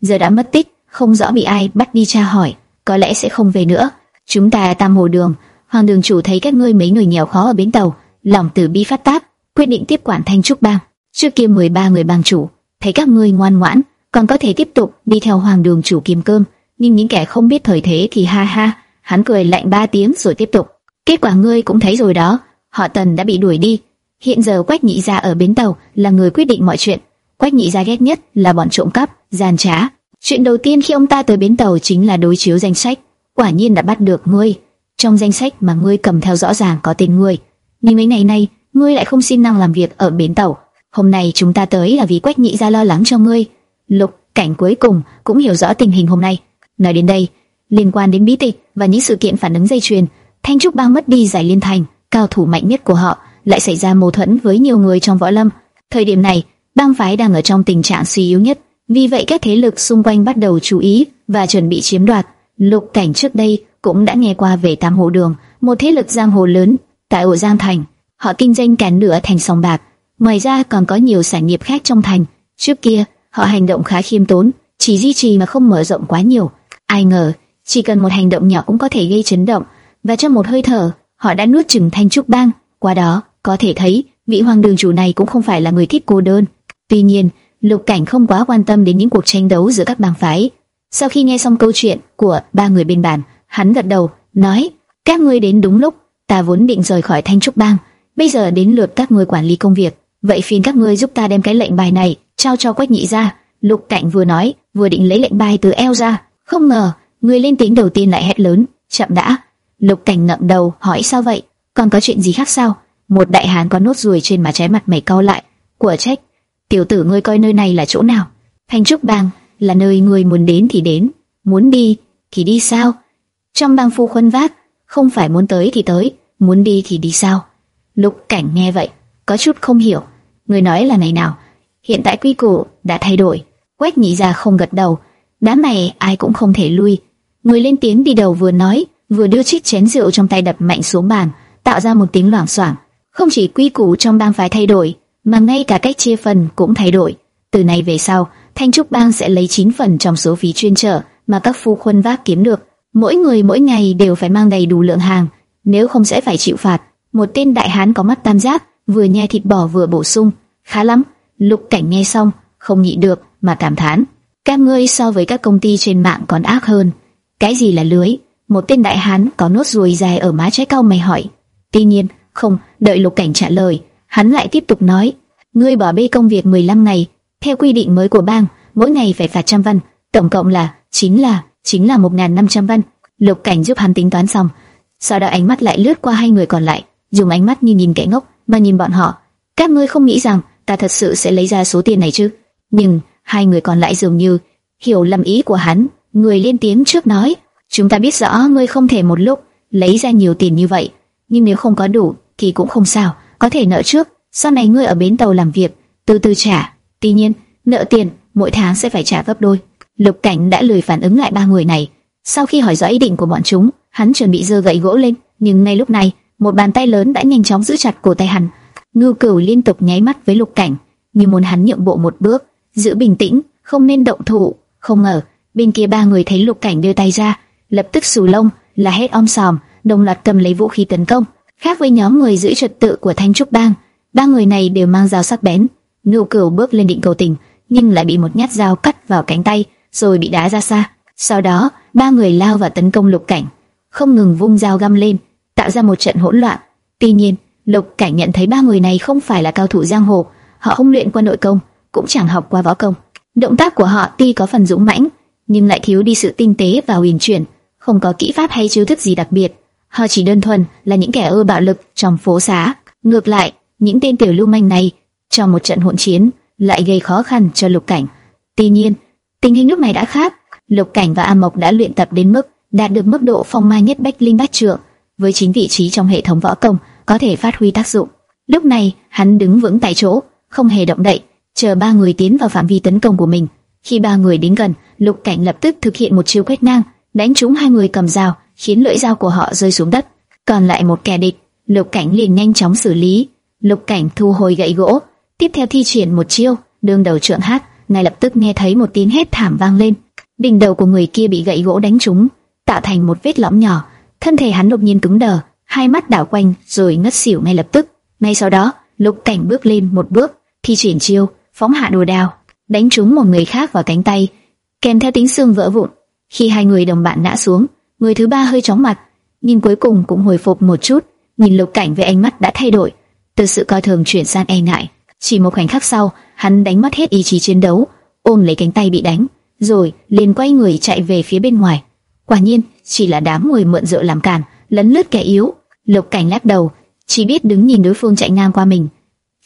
giờ đã mất tích, không rõ bị ai bắt đi tra hỏi, có lẽ sẽ không về nữa. Chúng ta tam hồ đường, hoàng đường chủ thấy các ngươi mấy người nghèo khó ở bến tàu, lòng từ bi phát tác, quyết định tiếp quản thanh trúc bang. Trước kia 13 người bang chủ, thấy các ngươi ngoan ngoãn, còn có thể tiếp tục đi theo hoàng đường chủ kiếm cơm, nhưng những kẻ không biết thời thế thì ha ha, hắn cười lạnh ba tiếng rồi tiếp tục. Kết quả ngươi cũng thấy rồi đó, họ Tần đã bị đuổi đi. Hiện giờ Quách Nhị gia ở bến tàu là người quyết định mọi chuyện. Quách Nhị gia ghét nhất là bọn trộm cắp, gian trá. Chuyện đầu tiên khi ông ta tới bến tàu chính là đối chiếu danh sách. Quả nhiên đã bắt được ngươi. Trong danh sách mà ngươi cầm theo rõ ràng có tên ngươi. Nhưng mấy ngày nay, ngươi lại không xin năng làm việc ở bến tàu. Hôm nay chúng ta tới là vì Quách Nhị gia lo lắng cho ngươi. Lục Cảnh cuối cùng cũng hiểu rõ tình hình hôm nay. Nói đến đây, liên quan đến bí tịch và những sự kiện phản ứng dây chuyền, Thanh trúc bang mất đi giải liên thành, cao thủ mạnh nhất của họ lại xảy ra mâu thuẫn với nhiều người trong võ lâm. Thời điểm này, bang phái đang ở trong tình trạng suy yếu nhất, vì vậy các thế lực xung quanh bắt đầu chú ý và chuẩn bị chiếm đoạt. Lục Cảnh trước đây cũng đã nghe qua về Tam Hồ Đường, một thế lực giang hồ lớn tại ổ Giang Thành. Họ kinh doanh cả nửa thành sòng bạc, ngoài ra còn có nhiều sản nghiệp khác trong thành. Trước kia, họ hành động khá khiêm tốn, chỉ duy trì mà không mở rộng quá nhiều. Ai ngờ, chỉ cần một hành động nhỏ cũng có thể gây chấn động, và trong một hơi thở, họ đã nuốt chửng Thanh Trúc Bang. Qua đó, có thể thấy vị hoàng đường chủ này cũng không phải là người thích cô đơn. Tuy nhiên, Lục Cảnh không quá quan tâm đến những cuộc tranh đấu giữa các bang phái. Sau khi nghe xong câu chuyện của ba người bên bàn, hắn gật đầu, nói: "Các ngươi đến đúng lúc, ta vốn định rời khỏi Thanh Trúc Bang, bây giờ đến lượt các ngươi quản lý công việc, vậy phiền các ngươi giúp ta đem cái lệnh bài này trao cho Quách Nhị ra." Lục Cảnh vừa nói, vừa định lấy lệnh bài từ eo ra, không ngờ người lên tiếng đầu tiên lại hét lớn: "Chậm đã!" Lục Cảnh ngậm đầu, hỏi sao vậy? Còn có chuyện gì khác sao? Một đại hán có nốt ruồi trên má trái mặt mày cau lại, của trách tiểu tử ngươi coi nơi này là chỗ nào? Thanh trúc bang là nơi ngươi muốn đến thì đến, muốn đi thì đi sao? Trong bang phu khuân vác, không phải muốn tới thì tới, muốn đi thì đi sao? Lục cảnh nghe vậy, có chút không hiểu. Người nói là này nào? Hiện tại quy củ đã thay đổi. Quách nhị ra không gật đầu. Đám này ai cũng không thể lui. Người lên tiếng đi đầu vừa nói, vừa đưa chiếc chén rượu trong tay đập mạnh xuống bàn, tạo ra một tiếng loảng xoảng. Không chỉ quy củ trong bang phái thay đổi, mà ngay cả cách chia phần cũng thay đổi. Từ nay về sau, Thanh Trúc Bang sẽ lấy 9 phần trong số phí chuyên trở mà các phu khuân vác kiếm được. Mỗi người mỗi ngày đều phải mang đầy đủ lượng hàng, nếu không sẽ phải chịu phạt. Một tên đại hán có mắt tam giác, vừa nhai thịt bò vừa bổ sung, khá lắm. Lục Cảnh nghe xong, không nhịn được mà cảm thán, các ngươi so với các công ty trên mạng còn ác hơn. Cái gì là lưới? Một tên đại hán có nốt ruồi dài ở má trái cau mày hỏi. Tuy nhiên, không đợi Lục Cảnh trả lời, Hắn lại tiếp tục nói, ngươi bỏ bê công việc 15 ngày, theo quy định mới của bang, mỗi ngày phải phạt trăm văn, tổng cộng là chính là chính là 1.500 văn. Lục Cảnh giúp hắn tính toán xong, sau đó ánh mắt lại lướt qua hai người còn lại, dùng ánh mắt như nhìn kẻ ngốc mà nhìn bọn họ. Các ngươi không nghĩ rằng ta thật sự sẽ lấy ra số tiền này chứ? Nhưng hai người còn lại dường như hiểu lầm ý của hắn. Người lên tiếng trước nói, chúng ta biết rõ ngươi không thể một lúc lấy ra nhiều tiền như vậy, nhưng nếu không có đủ thì cũng không sao có thể nợ trước, sau này ngươi ở bến tàu làm việc, từ từ trả. Tuy nhiên, nợ tiền mỗi tháng sẽ phải trả gấp đôi. Lục Cảnh đã lười phản ứng lại ba người này. Sau khi hỏi rõ ý định của bọn chúng, hắn chuẩn bị giơ gậy gỗ lên, nhưng ngay lúc này, một bàn tay lớn đã nhanh chóng giữ chặt cổ tay hắn. Ngưu Cửu liên tục nháy mắt với Lục Cảnh, như muốn hắn nhượng bộ một bước, giữ bình tĩnh, không nên động thủ. Không ngờ, bên kia ba người thấy Lục Cảnh đưa tay ra, lập tức sù lông, là hết om sòm, đồng loạt cầm lấy vũ khí tấn công. Khác với nhóm người giữ trật tự của Thanh Trúc Bang, ba người này đều mang dao sắc bén. Ngưu Cửu bước lên định cầu tình, nhưng lại bị một nhát dao cắt vào cánh tay, rồi bị đá ra xa. Sau đó, ba người lao vào tấn công Lục Cảnh, không ngừng vung dao găm lên, tạo ra một trận hỗn loạn. Tuy nhiên, Lục Cảnh nhận thấy ba người này không phải là cao thủ giang hồ, họ không luyện qua nội công, cũng chẳng học qua võ công. Động tác của họ tuy có phần dũng mãnh, nhưng lại thiếu đi sự tinh tế và uyển chuyển, không có kỹ pháp hay chiêu thức gì đặc biệt họ chỉ đơn thuần là những kẻ ưa bạo lực trong phố xá. Ngược lại, những tên tiểu lưu manh này trong một trận hỗn chiến lại gây khó khăn cho Lục Cảnh. Tuy nhiên, tình hình lúc này đã khác. Lục Cảnh và A Mộc đã luyện tập đến mức đạt được mức độ phong mai nhất bách linh bát trượng, với chính vị trí trong hệ thống võ công có thể phát huy tác dụng. Lúc này, hắn đứng vững tại chỗ, không hề động đậy, chờ ba người tiến vào phạm vi tấn công của mình. Khi ba người đến gần, Lục Cảnh lập tức thực hiện một chiêu quét ngang, đánh trúng hai người cầm dao, khiến lưỡi dao của họ rơi xuống đất. Còn lại một kẻ địch, Lục Cảnh liền nhanh chóng xử lý. Lục Cảnh thu hồi gậy gỗ, tiếp theo thi triển một chiêu, đương đầu trượng hát, ngay lập tức nghe thấy một tiếng hét thảm vang lên. Đỉnh đầu của người kia bị gậy gỗ đánh trúng, tạo thành một vết lõm nhỏ. Thân thể hắn đột nhiên cứng đờ, hai mắt đảo quanh rồi ngất xỉu ngay lập tức. Ngay sau đó, Lục Cảnh bước lên một bước, thi triển chiêu, phóng hạ đồ đao, đánh trúng một người khác vào cánh tay, kèm theo tiếng xương vỡ vụn. Khi hai người đồng bạn ngã xuống, người thứ ba hơi chóng mặt, nhưng cuối cùng cũng hồi phục một chút, nhìn Lục Cảnh với ánh mắt đã thay đổi, từ sự coi thường chuyển sang e ngại. Chỉ một khoảnh khắc sau, hắn đánh mất hết ý chí chiến đấu, ôm lấy cánh tay bị đánh, rồi liền quay người chạy về phía bên ngoài. Quả nhiên, chỉ là đám người mượn rượu làm càn, lấn lướt kẻ yếu. Lục Cảnh lắc đầu, chỉ biết đứng nhìn đối phương chạy ngang qua mình.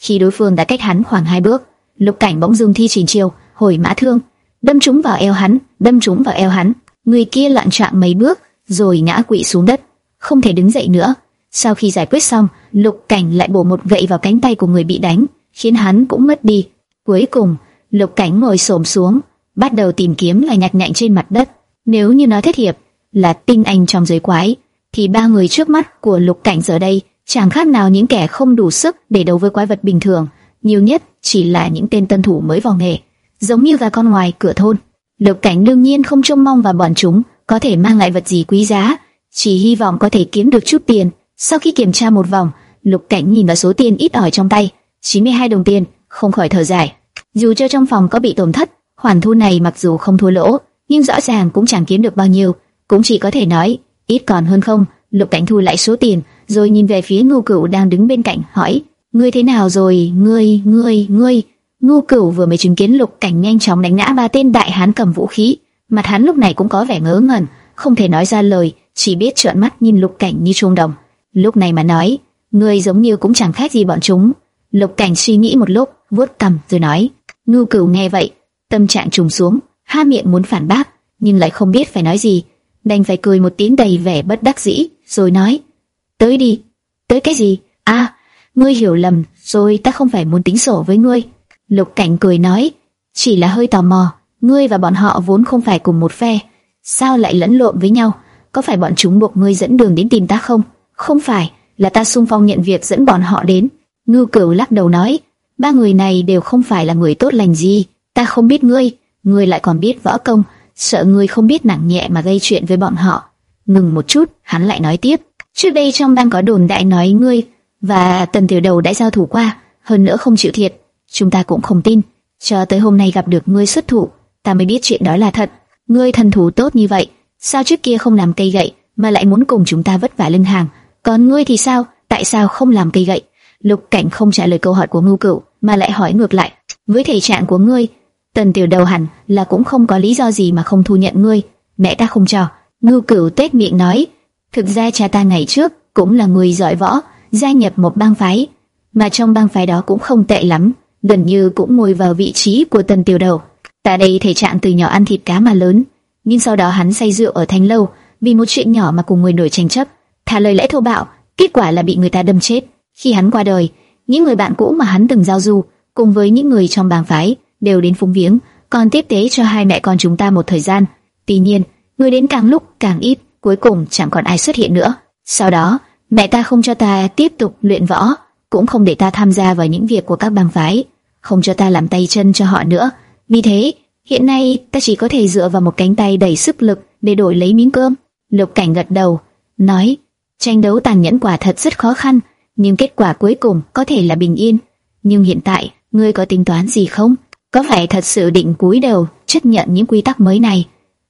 Khi đối phương đã cách hắn khoảng hai bước, Lục Cảnh bỗng dừng thi triển chiêu, hồi mã thương, đâm trúng vào eo hắn, đâm trúng vào eo hắn. Người kia loạn trạng mấy bước, rồi ngã quỵ xuống đất, không thể đứng dậy nữa. Sau khi giải quyết xong, Lục Cảnh lại bổ một gậy vào cánh tay của người bị đánh, khiến hắn cũng mất đi. Cuối cùng, Lục Cảnh ngồi xổm xuống, bắt đầu tìm kiếm lại nhặt nhạnh trên mặt đất. Nếu như nói thất hiệp là tinh anh trong giới quái, thì ba người trước mắt của Lục Cảnh giờ đây chẳng khác nào những kẻ không đủ sức để đấu với quái vật bình thường, nhiều nhất chỉ là những tên tân thủ mới vào nghề, giống như gà con ngoài cửa thôn. Lục Cảnh đương nhiên không trông mong vào bọn chúng có thể mang lại vật gì quý giá, chỉ hy vọng có thể kiếm được chút tiền. Sau khi kiểm tra một vòng, Lục Cảnh nhìn vào số tiền ít ỏi trong tay, 92 đồng tiền, không khỏi thở dài. Dù cho trong phòng có bị tổn thất, khoản thu này mặc dù không thua lỗ, nhưng rõ ràng cũng chẳng kiếm được bao nhiêu, cũng chỉ có thể nói ít còn hơn không. Lục Cảnh thu lại số tiền, rồi nhìn về phía Ngô Cửu đang đứng bên cạnh, hỏi: "Ngươi thế nào rồi? Ngươi, ngươi, ngươi?" Ngu Cửu vừa mới chứng kiến Lục Cảnh nhanh chóng đánh ngã ba tên đại hán cầm vũ khí, mặt hắn lúc này cũng có vẻ ngớ ngẩn, không thể nói ra lời, chỉ biết trợn mắt nhìn Lục Cảnh như chuông đồng. Lúc này mà nói, ngươi giống như cũng chẳng khác gì bọn chúng. Lục Cảnh suy nghĩ một lúc, vuốt cằm rồi nói. Ngưu Cửu nghe vậy, tâm trạng trùng xuống, ha miệng muốn phản bác, nhưng lại không biết phải nói gì, đành phải cười một tiếng đầy vẻ bất đắc dĩ, rồi nói: "Tới đi." "Tới cái gì?" "A, ngươi hiểu lầm, rồi ta không phải muốn tính sổ với ngươi." Lục Cảnh cười nói: "Chỉ là hơi tò mò, ngươi và bọn họ vốn không phải cùng một phe, sao lại lẫn lộn với nhau? Có phải bọn chúng buộc ngươi dẫn đường đến tìm ta không?" "Không phải, là ta sung phong nhận việc dẫn bọn họ đến." Ngưu Cửu lắc đầu nói: "Ba người này đều không phải là người tốt lành gì, ta không biết ngươi, ngươi lại còn biết võ công." sợ ngươi không biết nặng nhẹ mà gây chuyện với bọn họ. Ngừng một chút, hắn lại nói tiếp. Trước đây trong bang có đồn đại nói ngươi và tần tiểu đầu đã giao thủ qua, hơn nữa không chịu thiệt. Chúng ta cũng không tin. Cho tới hôm nay gặp được ngươi xuất thủ, ta mới biết chuyện đó là thật. Ngươi thần thủ tốt như vậy, sao trước kia không làm cây gậy mà lại muốn cùng chúng ta vất vả lưng hàng? Còn ngươi thì sao? Tại sao không làm cây gậy? Lục Cảnh không trả lời câu hỏi của Ngưu Cửu, mà lại hỏi ngược lại. Với thể trạng của ngươi, Tần tiểu đầu hẳn là cũng không có lý do gì mà không thu nhận ngươi, mẹ ta không cho. Ngưu Cửu tết miệng nói, thực ra cha ta ngày trước cũng là người giỏi võ, gia nhập một bang phái, mà trong bang phái đó cũng không tệ lắm, gần như cũng ngồi vào vị trí của Tần tiểu đầu. Tại đây thể trạng từ nhỏ ăn thịt cá mà lớn, nhưng sau đó hắn say rượu ở thanh lâu, vì một chuyện nhỏ mà cùng người nổi tranh chấp, thả lời lẽ thô bạo, kết quả là bị người ta đâm chết. Khi hắn qua đời, những người bạn cũ mà hắn từng giao du, cùng với những người trong bang phái đều đến phúng viếng, còn tiếp tế cho hai mẹ con chúng ta một thời gian. Tuy nhiên, người đến càng lúc càng ít, cuối cùng chẳng còn ai xuất hiện nữa. Sau đó, mẹ ta không cho ta tiếp tục luyện võ, cũng không để ta tham gia vào những việc của các bang phái, không cho ta làm tay chân cho họ nữa. Vì thế, hiện nay ta chỉ có thể dựa vào một cánh tay đầy sức lực để đổi lấy miếng cơm. Lục Cảnh gật đầu, nói: tranh đấu tàn nhẫn quả thật rất khó khăn, nhưng kết quả cuối cùng có thể là bình yên. Nhưng hiện tại, ngươi có tính toán gì không? Có phải thật sự định cúi đầu chấp nhận những quy tắc mới này?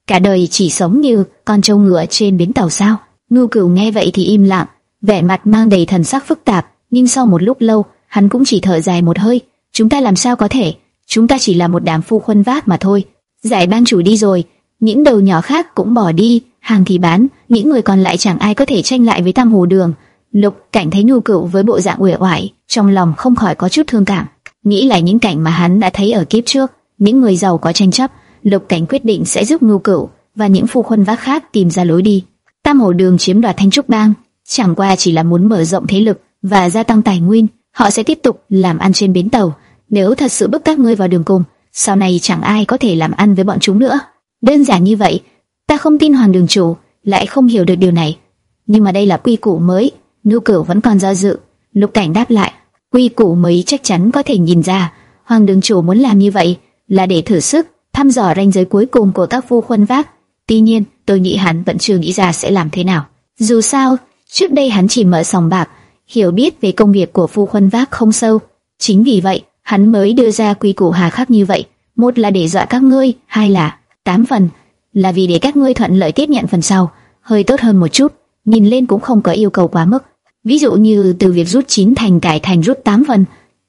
Cả đời chỉ sống như con trâu ngựa trên bến tàu sao? Ngưu Cửu nghe vậy thì im lặng, vẻ mặt mang đầy thần sắc phức tạp, nhưng sau một lúc lâu, hắn cũng chỉ thở dài một hơi. Chúng ta làm sao có thể? Chúng ta chỉ là một đám phu khuân vác mà thôi. Giải ban chủ đi rồi, những đầu nhỏ khác cũng bỏ đi, hàng thì bán, những người còn lại chẳng ai có thể tranh lại với Tam Hồ Đường. Lục Cảnh thấy Ngưu Cửu với bộ dạng uể oải, trong lòng không khỏi có chút thương cảm. Nghĩ lại những cảnh mà hắn đã thấy ở kiếp trước, những người giàu có tranh chấp, Lục Cảnh quyết định sẽ giúp Ngưu Cửu và những phu khuân vác khác tìm ra lối đi. Tam Hồ Đường chiếm đoạt Thanh Trúc Bang, chẳng qua chỉ là muốn mở rộng thế lực và gia tăng tài nguyên, họ sẽ tiếp tục làm ăn trên bến tàu. Nếu thật sự bức các ngươi vào đường cùng, sau này chẳng ai có thể làm ăn với bọn chúng nữa. Đơn giản như vậy, ta không tin Hoàng Đường chủ lại không hiểu được điều này. Nhưng mà đây là quy củ mới, Ngưu Cửu vẫn còn do dự. Lục Cảnh đáp lại, Quy củ mới chắc chắn có thể nhìn ra, Hoàng đường chủ muốn làm như vậy là để thử sức, thăm dò ranh giới cuối cùng của các phu khuân vác. Tuy nhiên, tôi nghĩ hắn vẫn chưa nghĩ ra sẽ làm thế nào. Dù sao, trước đây hắn chỉ mở sòng bạc, hiểu biết về công việc của phu khuân vác không sâu. Chính vì vậy, hắn mới đưa ra quy củ hà khắc như vậy. Một là để dọa các ngươi, hai là tám phần là vì để các ngươi thuận lợi tiếp nhận phần sau, hơi tốt hơn một chút. Nhìn lên cũng không có yêu cầu quá mức. Ví dụ như từ việc rút 9 thành cải thành rút 8 phần,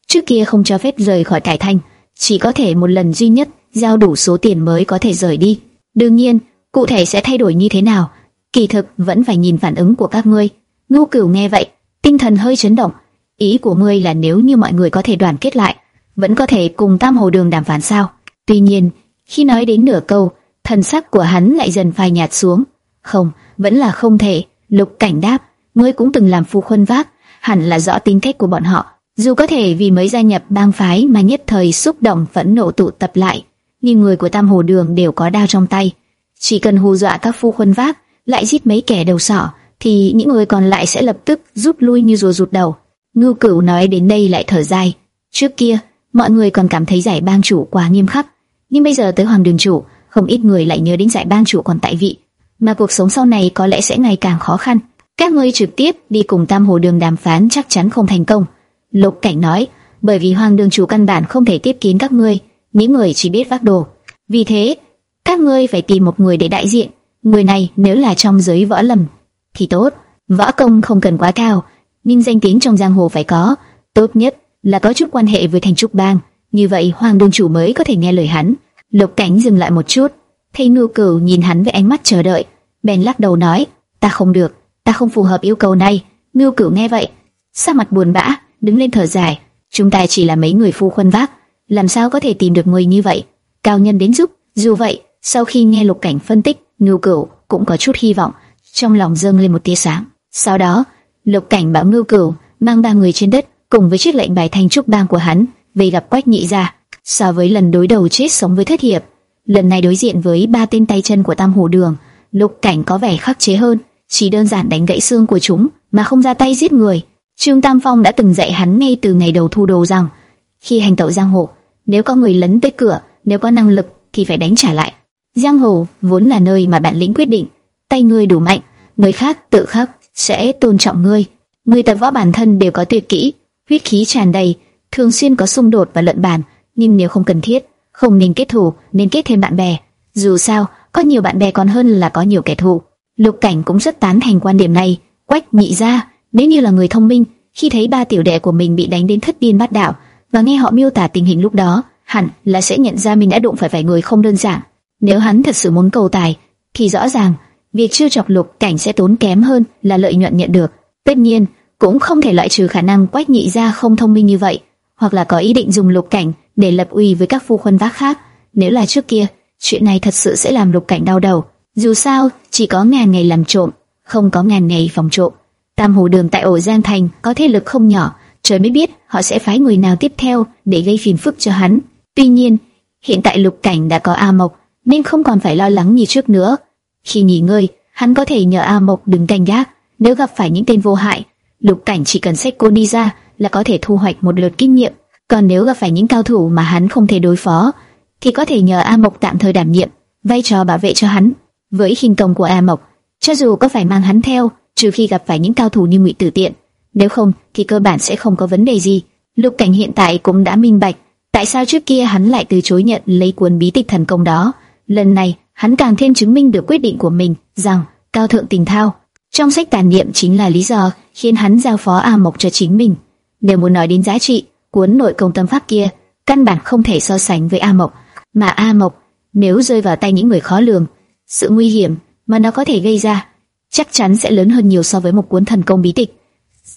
trước kia không cho phép rời khỏi cải thành, chỉ có thể một lần duy nhất giao đủ số tiền mới có thể rời đi. Đương nhiên, cụ thể sẽ thay đổi như thế nào, kỳ thực vẫn phải nhìn phản ứng của các ngươi. Ngô Cửu nghe vậy, tinh thần hơi chấn động. Ý của ngươi là nếu như mọi người có thể đoàn kết lại, vẫn có thể cùng Tam Hồ Đường đàm phán sao? Tuy nhiên, khi nói đến nửa câu, thần sắc của hắn lại dần phai nhạt xuống. Không, vẫn là không thể. Lục Cảnh đáp, ngươi cũng từng làm phu khuân vác, hẳn là rõ tính cách của bọn họ. Dù có thể vì mới gia nhập bang phái mà nhất thời xúc động phẫn nộ tụ tập lại, nhưng người của Tam Hồ Đường đều có đao trong tay. Chỉ cần hù dọa các phu khuân vác, lại giết mấy kẻ đầu sỏ, thì những người còn lại sẽ lập tức rút lui như rùa rụt đầu. Ngưu Cửu nói đến đây lại thở dài. Trước kia, mọi người còn cảm thấy giải bang chủ quá nghiêm khắc, nhưng bây giờ tới Hoàng Đường chủ, không ít người lại nhớ đến giải bang chủ còn tại vị, mà cuộc sống sau này có lẽ sẽ ngày càng khó khăn. Các ngươi trực tiếp đi cùng Tam Hồ Đường đàm phán chắc chắn không thành công. Lục Cảnh nói, bởi vì Hoàng Đường chủ căn bản không thể tiếp kiến các ngươi, những người chỉ biết vác đồ. Vì thế, các ngươi phải tìm một người để đại diện. Người này nếu là trong giới võ lâm thì tốt, võ công không cần quá cao, nhưng danh tiếng trong giang hồ phải có, tốt nhất là có chút quan hệ với thành trúc bang, như vậy Hoàng đôn chủ mới có thể nghe lời hắn. Lục Cảnh dừng lại một chút, thấy Ngưu Cửu nhìn hắn với ánh mắt chờ đợi, bèn lắc đầu nói, ta không được, ta không phù hợp yêu cầu này. Ngưu Cửu nghe vậy, sắc mặt buồn bã, đứng lên thở dài, chúng ta chỉ là mấy người phu khuân vác, làm sao có thể tìm được người như vậy? Cao nhân đến giúp, dù vậy, sau khi nghe Lục Cảnh phân tích, Ngưu Cửu cũng có chút hy vọng, trong lòng dâng lên một tia sáng. Sau đó, Lục Cảnh bảo Ngưu Cửu mang ba người trên đất cùng với chiếc lệnh bài thanh trúc bang của hắn về gặp Quách Nhị gia. So với lần đối đầu chết sống với Thất Hiệp, lần này đối diện với ba tên tay chân của Tam Hồ Đường, Lục Cảnh có vẻ khắc chế hơn, chỉ đơn giản đánh gãy xương của chúng mà không ra tay giết người. Trương Tam Phong đã từng dạy hắn ngay từ ngày đầu thu đồ rằng, khi hành tẩu giang hồ, nếu có người lấn tới cửa, nếu có năng lực thì phải đánh trả lại. Giang hồ vốn là nơi mà bản lĩnh quyết định, tay ngươi đủ mạnh, người khác tự khắc sẽ tôn trọng ngươi. Người tập võ bản thân đều có tuyệt kỹ, huyết khí tràn đầy, thường xuyên có xung đột và lận bàn, nhưng nếu không cần thiết, không nên kết thù, nên kết thêm bạn bè. Dù sao, có nhiều bạn bè còn hơn là có nhiều kẻ thù. Lục Cảnh cũng rất tán thành quan điểm này. Quách nhị ra, nếu như là người thông minh, khi thấy ba tiểu đệ của mình bị đánh đến thất điên bát đảo và nghe họ miêu tả tình hình lúc đó, hẳn là sẽ nhận ra mình đã đụng phải vài người không đơn giản. Nếu hắn thật sự muốn cầu tài, thì rõ ràng việc chưa chọc Lục Cảnh sẽ tốn kém hơn là lợi nhuận nhận được. Tất nhiên, cũng không thể loại trừ khả năng Quách nhị ra không thông minh như vậy, hoặc là có ý định dùng Lục Cảnh để lập uy với các phu khuân vác khác. Nếu là trước kia, chuyện này thật sự sẽ làm Lục Cảnh đau đầu. Dù sao, chỉ có ngàn ngày làm trộm, không có ngàn ngày phòng trộm. Tam Hồ Đường tại ổ Giang Thành có thế lực không nhỏ, trời mới biết họ sẽ phái người nào tiếp theo để gây phiền phức cho hắn. Tuy nhiên, hiện tại Lục Cảnh đã có A Mộc, nên không còn phải lo lắng như trước nữa. Khi nghỉ ngơi, hắn có thể nhờ A Mộc đứng canh gác, nếu gặp phải những tên vô hại, Lục Cảnh chỉ cần xách cô đi ra là có thể thu hoạch một lượt kinh nghiệm. Còn nếu gặp phải những cao thủ mà hắn không thể đối phó, thì có thể nhờ A Mộc tạm thời đảm nhiệm vai trò bảo vệ cho hắn. Với khinh công của A Mộc, cho dù có phải mang hắn theo, trừ khi gặp phải những cao thủ như Ngụy Tử Tiện, nếu không thì cơ bản sẽ không có vấn đề gì. Lục Cảnh hiện tại cũng đã minh bạch, tại sao trước kia hắn lại từ chối nhận lấy cuốn bí tịch thần công đó. Lần này, hắn càng thêm chứng minh được quyết định của mình rằng cao thượng tình thao trong sách tàn niệm chính là lý do khiến hắn giao phó A Mộc cho chính mình. Nếu muốn nói đến giá trị, cuốn nội công tâm pháp kia căn bản không thể so sánh với A Mộc, mà A Mộc nếu rơi vào tay những người khó lường, sự nguy hiểm mà nó có thể gây ra chắc chắn sẽ lớn hơn nhiều so với một cuốn thần công bí tịch.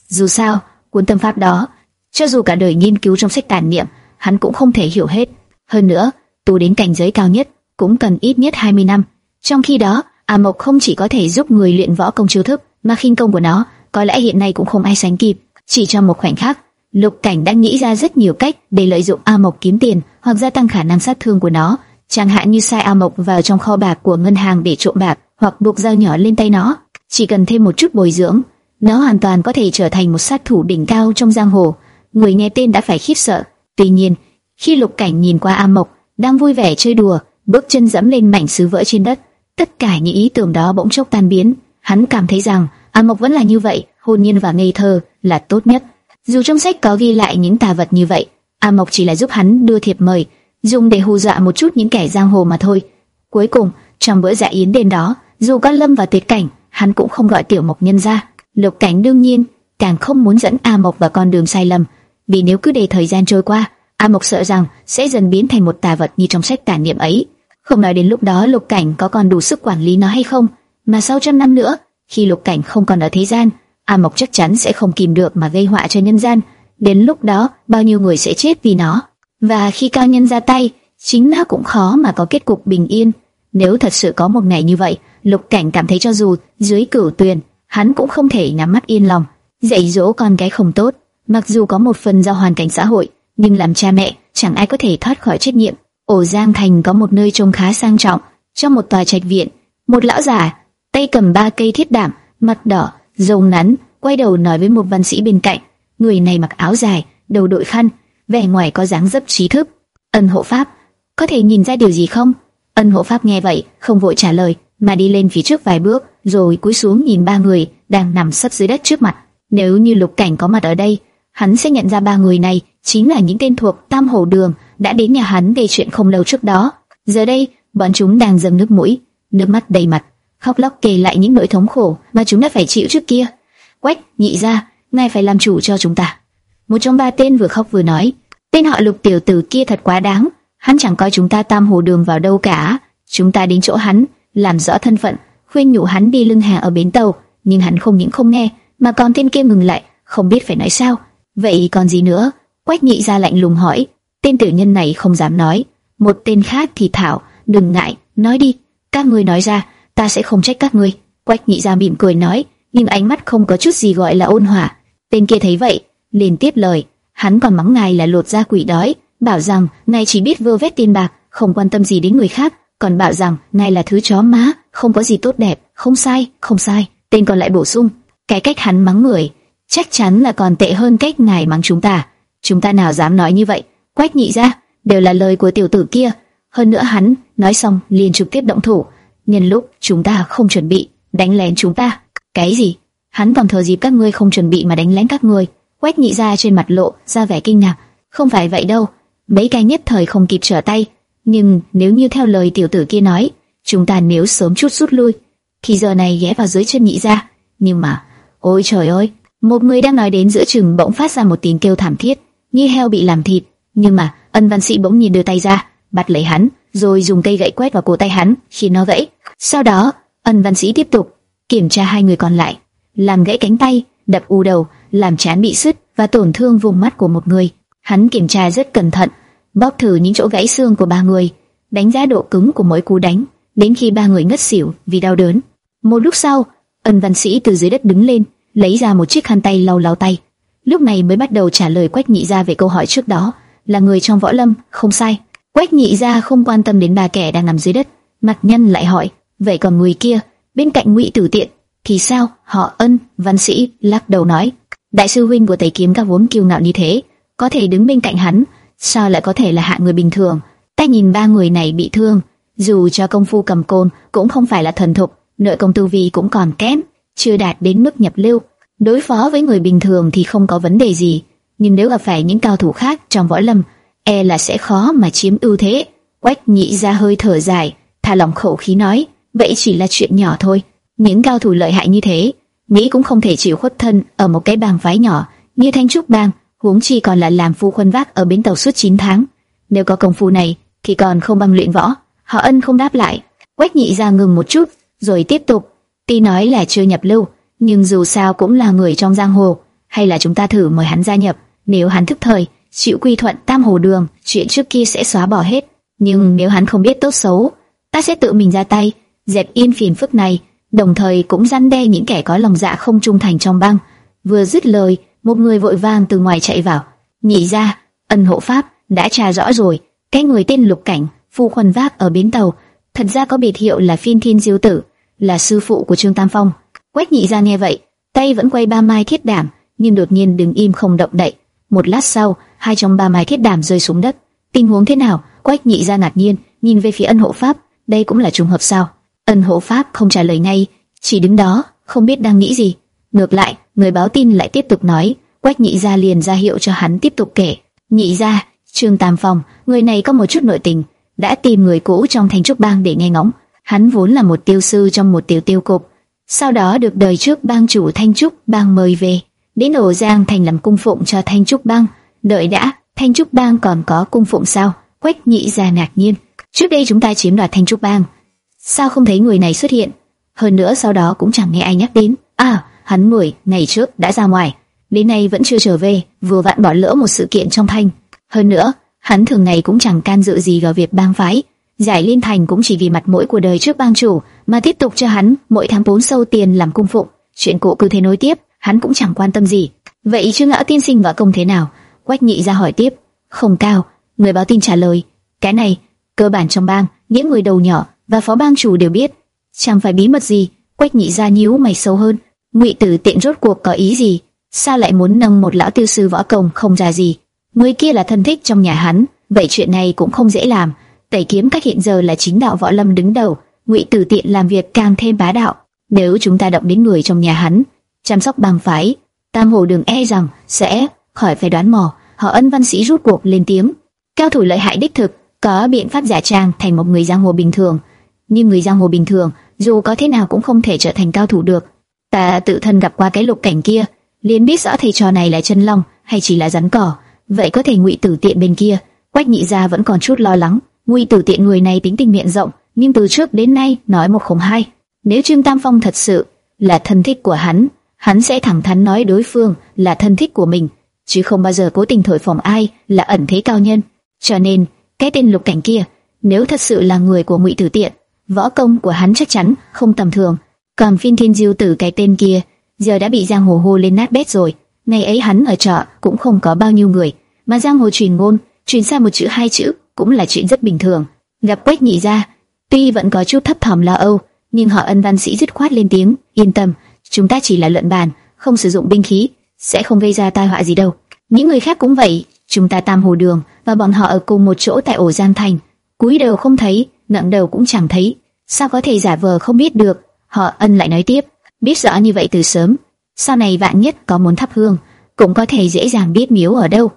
Dù sao, cuốn tâm pháp đó, cho dù cả đời nghiên cứu trong sách tàn niệm, hắn cũng không thể hiểu hết. Hơn nữa, tu đến cảnh giới cao nhất cũng cần ít nhất 20 năm. Trong khi đó, A Mộc không chỉ có thể giúp người luyện võ công chiêu thức, mà khinh công của nó có lẽ hiện nay cũng không ai sánh kịp. Chỉ trong một khoảnh khắc, Lục Cảnh đã nghĩ ra rất nhiều cách để lợi dụng A Mộc kiếm tiền hoặc gia tăng khả năng sát thương của nó, chẳng hạn như sai A Mộc vào trong kho bạc của ngân hàng để trộm bạc, hoặc buộc dao nhỏ lên tay nó. Chỉ cần thêm một chút bồi dưỡng, nó hoàn toàn có thể trở thành một sát thủ đỉnh cao trong giang hồ. Người nghe tên đã phải khiếp sợ. Tuy nhiên, khi Lục Cảnh nhìn qua A Mộc đang vui vẻ chơi đùa, bước chân dẫm lên mảnh sứ vỡ trên đất, tất cả những ý tưởng đó bỗng chốc tan biến. Hắn cảm thấy rằng A Mộc vẫn là như vậy, hồn nhiên và ngây thơ là tốt nhất. Dù trong sách có ghi lại những tà vật như vậy, A Mộc chỉ là giúp hắn đưa thiệp mời, dùng để hù dọa một chút những kẻ giang hồ mà thôi. Cuối cùng, trong bữa dạ yến đêm đó, dù có lâm vào tuyệt cảnh, hắn cũng không gọi Tiểu Mộc nhân ra. Lục Cảnh đương nhiên càng không muốn dẫn A Mộc vào con đường sai lầm, vì nếu cứ để thời gian trôi qua, A Mộc sợ rằng sẽ dần biến thành một tà vật như trong sách tả niệm ấy. Không nói đến lúc đó Lục Cảnh có còn đủ sức quản lý nó hay không, mà sau trăm năm nữa, khi Lục Cảnh không còn ở thế gian, A Mộc chắc chắn sẽ không kìm được mà gây họa cho nhân gian. Đến lúc đó, bao nhiêu người sẽ chết vì nó. Và khi cao nhân ra tay, chính nó cũng khó mà có kết cục bình yên. Nếu thật sự có một ngày như vậy, Lục Cảnh cảm thấy cho dù dưới cửu tuyền, hắn cũng không thể nhắm mắt yên lòng. Dạy dỗ con cái không tốt, mặc dù có một phần do hoàn cảnh xã hội, nhưng làm cha mẹ chẳng ai có thể thoát khỏi trách nhiệm. Ổ Giang Thành có một nơi trông khá sang trọng, trong một tòa trạch viện, một lão già tay cầm ba cây thiết đảm, mặt đỏ, râu nắn, quay đầu nói với một văn sĩ bên cạnh. Người này mặc áo dài, đầu đội khăn, vẻ ngoài có dáng dấp trí thức. Ân hộ pháp, có thể nhìn ra điều gì không? Ân hộ pháp nghe vậy, không vội trả lời, mà đi lên phía trước vài bước, rồi cúi xuống nhìn ba người đang nằm sấp dưới đất trước mặt. Nếu như Lục Cảnh có mặt ở đây, hắn sẽ nhận ra ba người này chính là những tên thuộc Tam Hổ Đường đã đến nhà hắn gây chuyện không lâu trước đó. Giờ đây, bọn chúng đang dầm nước mũi, nước mắt đầy mặt, khóc lóc kể lại những nỗi thống khổ mà chúng đã phải chịu trước kia. Quách, nhị ra, ngài phải làm chủ cho chúng ta. Một trong ba tên vừa khóc vừa nói, tên họ Lục tiểu tử kia thật quá đáng, hắn chẳng coi chúng ta Tam Hồ Đường vào đâu cả. Chúng ta đến chỗ hắn, làm rõ thân phận, khuyên nhủ hắn đi lưng hàng ở bến tàu, nhưng hắn không những không nghe, mà còn tên kia ngừng lại, không biết phải nói sao. Vậy còn gì nữa? Quách nhị ra lạnh lùng hỏi. Tên tiểu nhân này không dám nói. Một tên khác thì thảo, đừng ngại, nói đi. Các ngươi nói ra, ta sẽ không trách các ngươi. Quách nhị ra mỉm cười nói, nhưng ánh mắt không có chút gì gọi là ôn hòa. Tên kia thấy vậy, liền tiếp lời, hắn còn mắng ngài là lột da quỷ đói, bảo rằng ngài chỉ biết vơ vét tiền bạc, không quan tâm gì đến người khác, còn bảo rằng ngài là thứ chó má, không có gì tốt đẹp, không sai, không sai. Tên còn lại bổ sung, cái cách hắn mắng người, chắc chắn là còn tệ hơn cách ngài mắng chúng ta. Chúng ta nào dám nói như vậy? Quách nhị ra, đều là lời của tiểu tử kia. Hơn nữa hắn nói xong liền trực tiếp động thủ, nhân lúc chúng ta không chuẩn bị, đánh lén chúng ta. Cái gì? Hắn còn thờ dịp các ngươi không chuẩn bị mà đánh lén các ngươi. Quách nhị ra trên mặt lộ ra vẻ kinh ngạc. Không phải vậy đâu. Mấy cái nhất thời không kịp trở tay. Nhưng nếu như theo lời tiểu tử kia nói, chúng ta nếu sớm chút rút lui, thì giờ này ghé vào dưới chân nhị ra. Nhưng mà, ôi trời ơi, một người đang nói đến giữa chừng bỗng phát ra một tiếng kêu thảm thiết, như heo bị làm thịt. Nhưng mà, ân văn sĩ bỗng nhìn đưa tay ra, bắt lấy hắn, rồi dùng cây gậy quét vào cổ tay hắn, khiến nó gãy. Sau đó, ân văn sĩ tiếp tục kiểm tra hai người còn lại, làm gãy cánh tay, đập u đầu, làm chán bị sứt và tổn thương vùng mắt của một người. Hắn kiểm tra rất cẩn thận, bóp thử những chỗ gãy xương của ba người, đánh giá độ cứng của mỗi cú đánh, đến khi ba người ngất xỉu vì đau đớn. Một lúc sau, ân văn sĩ từ dưới đất đứng lên, lấy ra một chiếc khăn tay lau lau tay. Lúc này mới bắt đầu trả lời Quách Nhị gia về câu hỏi trước đó, là người trong võ lâm, không sai. Quách Nhị gia không quan tâm đến ba kẻ đang nằm dưới đất, mặt nhân lại hỏi, vậy còn người kia, bên cạnh Ngụy Tử Tiện, thì sao? Họ Ân, văn sĩ lắc đầu nói, đại sư huynh của Tây Kiếm các vốn kiêu ngạo như thế, có thể đứng bên cạnh hắn, sao lại có thể là hạ người bình thường? Ta nhìn ba người này bị thương, dù cho công phu cầm côn cũng không phải là thần thục, nội công tu vi cũng còn kém, chưa đạt đến mức nhập lưu. Đối phó với người bình thường thì không có vấn đề gì, nhưng nếu gặp phải những cao thủ khác trong võ lâm, e là sẽ khó mà chiếm ưu thế. Quách nhị ra hơi thở dài, thả lòng khẩu khí nói, vậy chỉ là chuyện nhỏ thôi. Những cao thủ lợi hại như thế, nghĩ cũng không thể chịu khuất thân ở một cái bang phái nhỏ như Thanh Trúc Bang, huống chi còn là làm phu khuân vác ở bến tàu suốt 9 tháng. Nếu có công phu này, thì còn không bằng luyện võ. Họ ân không đáp lại, Quách nhị ra ngừng một chút, rồi tiếp tục. Tuy nói là chưa nhập lưu, nhưng dù sao cũng là người trong giang hồ, hay là chúng ta thử mời hắn gia nhập. Nếu hắn thức thời, chịu quy thuận tam hồ đường, chuyện trước kia sẽ xóa bỏ hết. Nhưng nếu hắn không biết tốt xấu, ta sẽ tự mình ra tay, dẹp yên phiền phức này, đồng thời cũng răn đe những kẻ có lòng dạ không trung thành trong bang. Vừa dứt lời, một người vội vàng từ ngoài chạy vào. Nhị ra, ân hộ pháp đã tra rõ rồi, cái người tên Lục Cảnh, phu khuân vác ở bến tàu, thật ra có biệt hiệu là Phiên Thiên Diêu Tử, là sư phụ của Trương Tam Phong. Quách nhị ra nghe vậy, tay vẫn quay ba mai thiết đảm, nhưng đột nhiên đứng im không động đậy. Một lát sau, hai trong ba mái thiết đảm rơi xuống đất. Tình huống thế nào? Quách nhị ra ngạc nhiên, nhìn về phía ân hộ pháp, đây cũng là trùng hợp sao? Ân hộ pháp không trả lời ngay, chỉ đứng đó, không biết đang nghĩ gì. Ngược lại, người báo tin lại tiếp tục nói, Quách nhị ra liền ra hiệu cho hắn tiếp tục kể. Nhị ra, Trương Tam phòng người này có một chút nội tình, đã tìm người cũ trong thành trúc bang để nghe ngóng. Hắn vốn là một tiêu sư trong một tiểu tiêu cục, sau đó được đời trước bang chủ Thanh Trúc bang mời về, đến ổ Giang thành làm cung phụng cho Thanh Trúc bang. Đợi đã, Thanh Trúc bang còn có cung phụng sao? Quách nhị ra ngạc nhiên. Trước đây chúng ta chiếm đoạt Thanh Trúc bang, sao không thấy người này xuất hiện? Hơn nữa sau đó cũng chẳng nghe ai nhắc đến. À, hắn mười ngày trước đã ra ngoài, đến nay vẫn chưa trở về, vừa vặn bỏ lỡ một sự kiện trong Thanh. Hơn nữa, hắn thường ngày cũng chẳng can dự gì vào việc bang phái. Giải Liên Thành cũng chỉ vì mặt mũi của đời trước bang chủ mà tiếp tục cho hắn mỗi tháng bốn sâu tiền làm cung phụng. chuyện cũ cứ thế nối tiếp, hắn cũng chẳng quan tâm gì. Vậy Trương ngã tiên sinh võ công thế nào? Quách Nhị ra hỏi tiếp. Không cao, người báo tin trả lời. Cái này, cơ bản trong bang, những người đầu nhỏ và phó bang chủ đều biết. Chẳng phải bí mật gì. Quách Nhị ra nhíu mày sâu hơn. Ngụy Tử Tiện rốt cuộc có ý gì? Sao lại muốn nâng một lão tiêu sư võ công không ra gì? Người kia là thân thích trong nhà hắn, vậy chuyện này cũng không dễ làm. Tẩy kiếm cách hiện giờ là chính đạo võ lâm đứng đầu, Ngụy Tử Tiện làm việc càng thêm bá đạo. Nếu chúng ta động đến người trong nhà hắn, chăm sóc bang phái, Tam Hồ Đường e rằng sẽ khỏi phải đoán mò. Họ ân văn sĩ rút cuộc lên tiếng, cao thủ lợi hại đích thực, có biện pháp giả trang thành một người giang hồ bình thường. Nhưng người giang hồ bình thường, dù có thế nào cũng không thể trở thành cao thủ được. Ta tự thân gặp qua cái lục cảnh kia, liền biết rõ thầy trò này là chân long hay chỉ là rắn cỏ. Vậy có thể ngụy tử tiện bên kia, quách nhị gia vẫn còn chút lo lắng. Ngụy tử tiện người này tính tình miệng rộng, nhưng từ trước đến nay nói một không hai. Nếu Trương Tam Phong thật sự là thân thích của hắn, hắn sẽ thẳng thắn nói đối phương là thân thích của mình, chứ không bao giờ cố tình thổi phồng ai là ẩn thế cao nhân. Cho nên, cái tên lục cảnh kia, nếu thật sự là người của Ngụy Tử Tiện, võ công của hắn chắc chắn không tầm thường. Còn Phiên Thiên Diêu Tử cái tên kia, giờ đã bị giang hồ hô lên nát bét rồi. Ngày ấy hắn ở chợ cũng không có bao nhiêu người, mà giang hồ truyền ngôn, truyền xa một chữ hai chữ cũng là chuyện rất bình thường. Gặp Quách Nhị gia, tuy vẫn có chút thấp thỏm lo âu, nhưng họ ân văn sĩ dứt khoát lên tiếng, yên tâm, chúng ta chỉ là luận bàn, không sử dụng binh khí, sẽ không gây ra tai họa gì đâu. Những người khác cũng vậy, chúng ta tam hồ đường và bọn họ ở cùng một chỗ tại ổ gian thành, cúi đầu không thấy, ngẩng đầu cũng chẳng thấy, sao có thể giả vờ không biết được? Họ ân lại nói tiếp, biết rõ như vậy từ sớm, sau này vạn nhất có muốn thắp hương, cũng có thể dễ dàng biết miếu ở đâu.